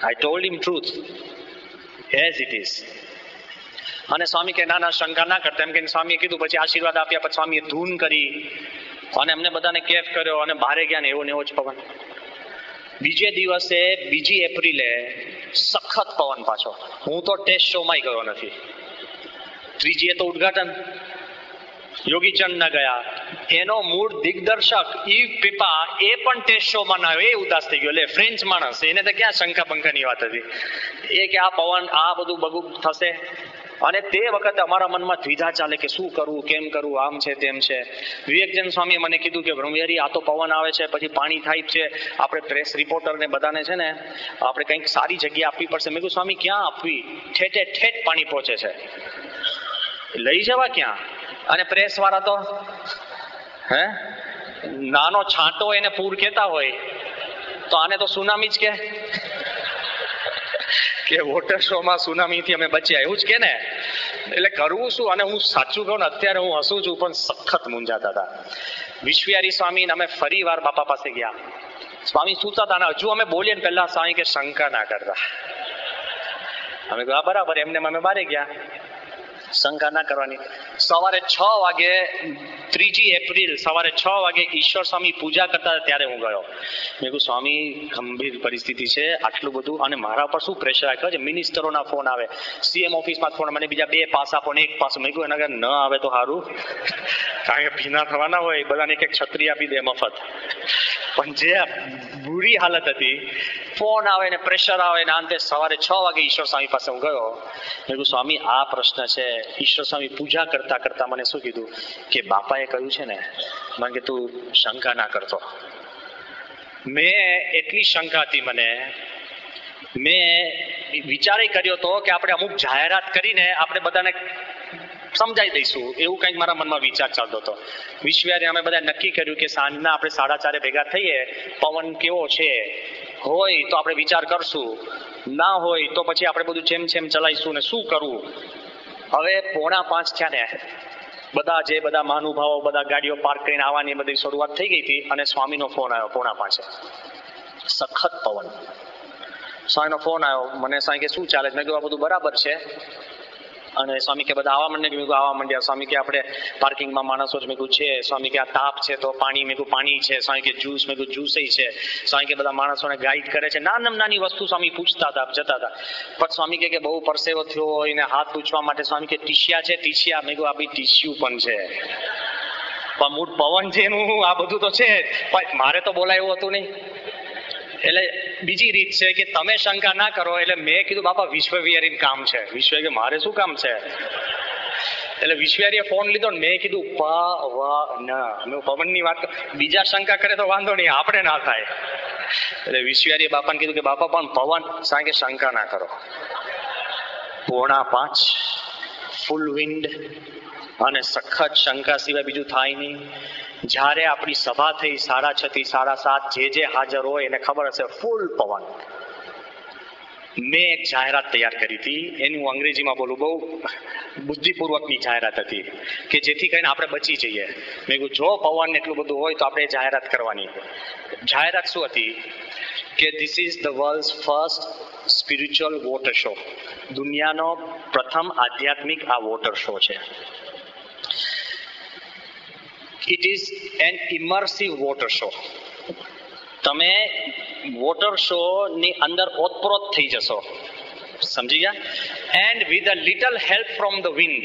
I told him truth as it is અને સ્વામી કે, ના ના, શંકા ના કરતા. એમ કે સ્વામીએ કીધું, પછી આશીર્વાદ આપ્યા, પછી સ્વામીએ ધૂન કરી. અને એમને બધાને કેફ કર્યો અને ભારે ગયા ને એવો ને એવો જ પવન. બીજે દિવસે, બીજી એપ્રિલે સખત પવન પાછો. હું તો ટેસ્ટ શોમાં ગયો નથી. ત્રીજીએ તો ઉદઘાટન. યોગીચંદ ના ગયા. એનો મૂળ દિગ્દર્શક ઈ પીપા એ પણ ટેસ્ટ શોમાં ના એ ઉદાસ થઈ ગયો. એટલે ફ્રેન્ચ માણસ. એને તો ક્યાં શંકા પંકાની વાત હતી? એ કે આ પવન, આ બધું બગુ થશે. અને તે વખતે અમારા મનમાં દ્વિધા ચાલે કે શું કરવું કેમ કરવું આમ છે, તેમ છે. વિવેકજન સ્વામીએ મને કીધું કે બ્રહ્મવિહારી આ તો પવન આવે છે, પછી પાણી થાય છે. આપણે પ્રેસ રિપોર્ટરને બધાને છે ને, આપણે કંઈક સારી જગ્યા આપવી પડશે. મેં કીધું, સ્વામી, ક્યાં આપવી? ઠેઠે ઠેઠ પાણી પહોંચે છે. લઈ જવા ક્યાં? અને પ્રેસ વાળા તો? હે? નાનો છાંટો એને પૂર કેતા હોય તો આને તો સુનામી જ કે. કે વોટર શોમાં સુનામીથી અમે બચ્યા એવું જ કે ને? એટલે કરવું શું? અને હું સાચું કહું ને અત્યારે હું હસું છું પણ સખત મૂંઝાતા હતા. વિશ્વયારી સ્વામી અમે ફરી વાર બાપા પાસે ગયા. સ્વામી સુતા હતા અને હજુ અમે બોલીએ ને પહેલા સ્વામી કે શંકા ના કરતા. અમે કહ્યું બરાબર એમને અમે બારે ગયા. શંકા ના કરવાની. સવારે છ વાગે, ત્રીજી એપ્રિલ, સવારે છ વાગે ઈશ્વર સ્વામી પૂજા કરતા ત્યારે હું ગયો. મેં કહ્યું સ્વામી, ગંભીર પરિસ્થિતિ છે, આટલું બધું. અને મારા પર શું પ્રેશર રાખ્યો છે મિનિસ્ટરોના ફોન આવે. સીએમ ઓફિસમાં ફોન મને બીજા બે પાસ આપો ને એક પાસ. મેં કહ્યું એના ન આવે તો સારું. કારણ કે ભીના થવાના હોય બધાને એક એક છત્રી આપી દે મફત. પણ જે બુરી હાલત હતી ફોન આવે ને પ્રેશર આવે ને અંતે સવારે છ વાગે ઈશ્વર સ્વામી પાસે હું ગયો. મેં કહ્યું સ્વામી, આ પ્રશ્ન છે ઈશ્વર સ્વામી પૂજા કરતા કરતા મને શું કીધું કે બાપાએ કહ્યું છે ને, મને કે તું શંકા ના કરતો. મેં એટલી શંકા હતી મને. મેં વિચારે કર્યો હતો કે આપણે અમુક જાહેરાત કરીને આપણે બધાને સમજાઈ દઈશું. એવું કંઈક મારા મનમાં વિચાર ચાલતો હતો. વિશ્વારે અમે બધા નક્કી કર્યું કે સાંજના આપણે સાડા ચારે ભેગા થઈએ, પવન કેવો છે, હોય તો આપણે વિચાર કરશું. ના હોય તો પછી આપણે બધું જેમ જેમ ચલાવીશું ને શું કરવું? હવે પોણા પાંચ થયા ને, બધા જે બધા મહાનુભાવો, બધા ગાડીઓ પાર્ક કરીને આવવાની બધી શરૂઆત થઈ ગઈ હતી અને સ્વામીનો ફોન આવ્યો, પોણા પાંચે. સખત પવન. સ્વામીનો ફોન આવ્યો, મને સાંઈ કે શું ચાલે મેં કીધું આ બધું બરાબર છે. અને સ્વામી કે બધા આવવા માંડે મેં કીધું આવવા માંડ્યા સ્વામી કે આપણે પાર્કિંગમાં માણસો મેં કીધું, છે. સ્વામી કે, આ તાપ છે તો પાણી, મેં પાણી છે. સ્વામી કે, જ્યુસ, મેં કીધું જ્યુસ છે. સ્વામી કે, બધા માણસોને ગાઈડ કરે છે. નાનમ નાની વસ્તુ સ્વામી પૂછતા હતા, જતા હતા. પણ સ્વામી કે બહુ પરસેવો થયો હોય ને હાથ પૂછવા માટે સ્વામી કે ટીશિયા છે ટીશિયા મેં કીધું આપણી ટીશ્યુ પણ છે. પણ મૂળ પવન છે એનું આ બધું તો છે મારે તો બોલાય એવું હતું નહીં. એટલે બીજી રીત છે કે તમે શંકા ના કરો એટલે મેં કીધું, બાપા વિશ્વવિહારી કામ છે. વિશ્વ કે મારે શું કામ છે? એટલે વિશ્વહારીએ ફોન લીધો ને મેં કીધું પ વ ન મેં પવનની વાત બીજા શંકા કરે તો વાંધો નહીં, આપણે ના થાય. એટલે વિશ્વહારીએ બાપાને કીધું કે, બાપા, પણ પવન સાંજે કે શંકા ના કરો. પોણા પાંચ, ફૂલ વિન્ડ અને સખત શંકા સિવાય બીજું થાય નહીં. જ્યારે આપણી સભા થઈ સાડા છ થી સાડા સાત જે જે હાજર હોય એને ખબર હશે ફૂલ પવન. મેં એક જાહેરાત તૈયાર કરી હતી, એનું અંગ્રેજીમાં બોલું, બહુ બુદ્ધિપૂર્વકની જાહેરાત હતી, કે જેથી કરીને આપણે બચી જઈએ. મેં કહ્યું જો પવન એટલું બધું હોય તો આપણે જાહેરાત કરવાની. જાહેરાત શું હતી? કે this is the world first spiritual water show દુનિયાનો પ્રથમ આધ્યાત્મિક આ વોટર શો છે. It is an immersive water show તમે વોટર શો ની અંદર ઓતપ્રોત થઈ જશો. સમજી ગયા? And with a little help from the wind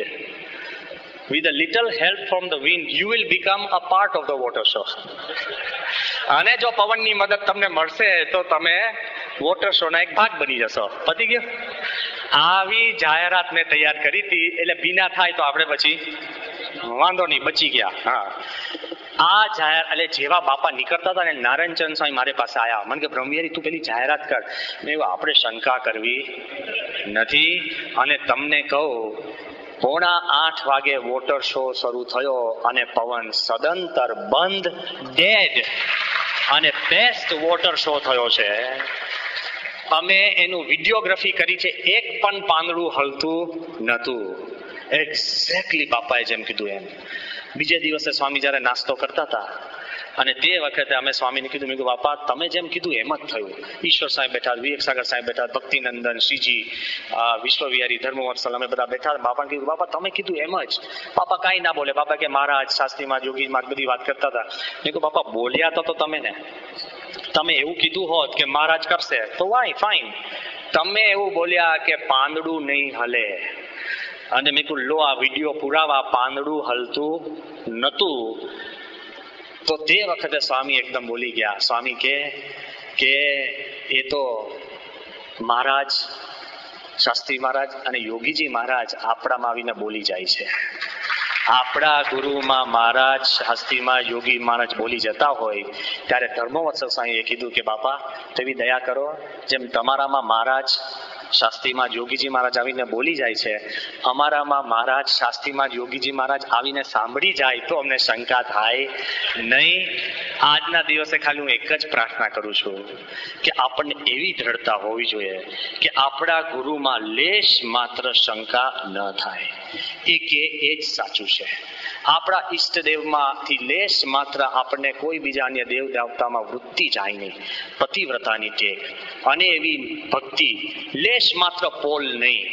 with a little help from the wind you will become a part of the water show અને જો પવનની મદદ તમને મળશે, તો તમે વોટર શોના એક ભાગ બની જશો. પતી ગયો? આવી જાહેરાત મેં તૈયાર કરી હતી, એટલે બીના થાય તો આપણે પછી વાંધો નહીં, બચી ગયા. હા. આ જાહેર, એટલે જેવા બાપા નીકળતા હતા ને નારાયણચંદ સ્વામી મારી પાસે આવ્યા મને કે બ્રહ્મવિહારી તું પેલી જાહેરાત કર. મેં આપણે શંકા કરવી નથી. અને તમને કહું, પોણા આઠ વાગે વોટર શો શરૂ થયો અને પવન સદંતર બંધ, ડેડ. અને બેસ્ટ વોટર શો થયો છે. અમે એનું વિડીયોગ્રાફી કરી છે, એક પણ પાંદડું હલતું નતું. એક્ઝેક્ટલી બાપાએ જેમ કીધું એમ. બીજે દિવસે સ્વામી જ્યારે નાસ્તો કરતા હતા, અને તે વખતે અમે સ્વામીને કીધું, મેં બાપા, તમે જેમ કીધું એમ જ થયું. ઈશ્વર સાહેબ બેઠા વિવેક સાગર સાહેબ બેઠા, ભક્તિનંદન, શ્રીજી વિશ્વવિહારી ધર્મવત્સલ અમે બધા બેઠા. બાપાને કીધું, બાપા, તમે કીધું એમ જ. બાપા કાંઈ ના બોલે. બાપા કે, મહારાજ, શાસ્ત્રીમાં યોગીમાં બધી વાત કરતા હતા. મેં કહ્યું બાપા, બોલ્યા તો તમે ને. તમે એવું કીધું હોત કે મહારાજ કરશે, તો વાય ફાઇન તમે એવું બોલ્યા કે પાંદડું નહીં હલે. અને મેં કહ્યું લો, આ વીડિયો પુરાવા પાંદડું હલતું નતું. તો તે વખતે સ્વામી એકદમ બોલી ગયા. સ્વામી કે કે એ તો મહારાજ, શાસ્ત્રી મહારાજ અને યોગીજી મહારાજ આપણામાં આવીને બોલી જાય છે. આપણા ગુરુમાં મહારાજ, શાસ્ત્રીમાં યોગી મહારાજ બોલી જતા હોય, ત્યારે ધર્મવત્સવ સ્વામીએ કીધું કે, બાપા, તેવી દયા કરો, જેમ તમારામાં મહારાજ શાસ્ત્રીમાં યોગીજી મહારાજ આવીને બોલી જાય છે, અમારામાં મહારાજ શાસ્ત્રીમાં યોગીજી મહારાજ આવીને સાંભળી જાય તો અમને શંકા થાય નહીં. આજના દિવસે ખાલી હું એક જ પ્રાર્થના કરું છું કે આપણને એવી દ્રઢતા હોવી જોઈએ કે આપણા ગુરુમાં લેશ માત્ર શંકા ન થાય. એ કે એ જ સાચું છે. આપણા ઈષ્ટદેવમાંથી લેશ માત્ર આપણને કોઈ બીજા અન્ય દેવ દેવતામાં વૃત્તિ જાય નહીં, પતિવ્રતાની ટેક. અને એવી ભક્તિ લેશ માત્ર પોલ નહીં.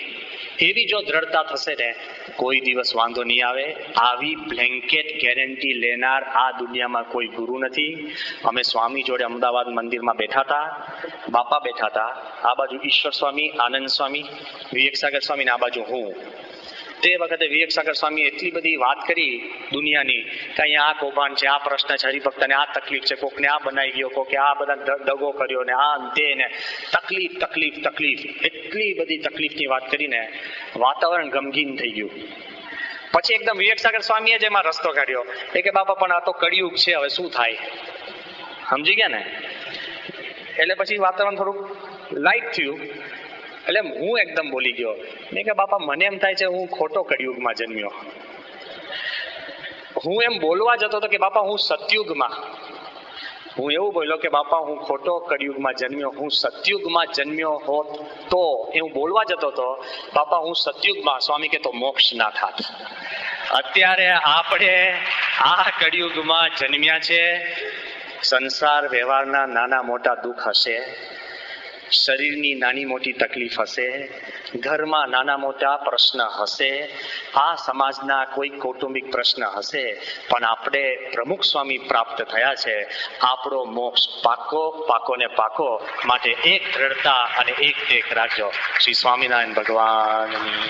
એવી જો દ્રઢતા થશે ને, કોઈ દિવસ વાંધો નહીં આવે. આવી બ્લેન્કેટ ગેરંટી લેનાર આ દુનિયામાં કોઈ ગુરુ નથી. અમે સ્વામી જોડે અમદાવાદ મંદિરમાં બેઠા હતા, બાપા બેઠા હતા. આ બાજુ ઈશ્વર સ્વામી, આનંદ સ્વામી વિવેક સાગર સ્વામી ને આ બાજુ હું. તે વખતે વિવેક સાગર સ્વામી એટલી બધી વાત કરી દુનિયાની કે અહીંયા આ કૌભાંડ છે, આ પ્રશ્ન છે, હરિભક્તને આ તકલીફ છે, કોકને આ બનાવી ગયો, કોકે આ બધા દગો કર્યો ને આ અંતે ને તકલીફ તકલીફ તકલીફ, એટલી બધી તકલીફની વાત કરીને વાતાવરણ ગમગીન થઈ ગયું. પછી એકદમ વિવેક સાગર સ્વામીએ જ એમાં રસ્તો કાઢ્યો. એ કે, બાપા, પણ આ તો કળિયુગ છે, હવે શું થાય? સમજી ગયા ને? એટલે પછી વાતાવરણ થોડુંક લાઈટ થયું. એટલે હું એકદમ બોલી ગયો. મેં કે બાપા, મને એમ થાય છે હું ખોટો કળિયુગમાં જન્મ્યો. હું એમ બોલવા જતો હતો કે, બાપા, હું સતયુગમાં. હું એવું બોલ્યો કે, બાપા, હું ખોટો કળિયુગમાં જન્મ્યો. હું સતયુગમાં જન્મ્યો હોત તો. એ હું બોલવા જતો હતો, બાપા, હું સતયુગમાં. સ્વામી કે, તો મોક્ષ ના થાત. અત્યારે આપણે આ કળિયુગમાં જન્મ્યા છે. સંસાર વ્યવહારના નાના મોટા દુઃખ હશે. શરીરની નાની મોટી તકલીફ હશે, ઘરમાં નાના મોટા પ્રશ્ન હશે, આ સમાજના કોઈ કૌટુંબિક પ્રશ્ન હશે, પણ આપણે પ્રમુખ સ્વામી પ્રાપ્ત થયા છે, આપણો મોક્ષ પાકો પાકો ને પાકો માટે એક દ્રઢતા અને એક ટેક રાખજો શ્રી સ્વામિનારાયણ ભગવાનની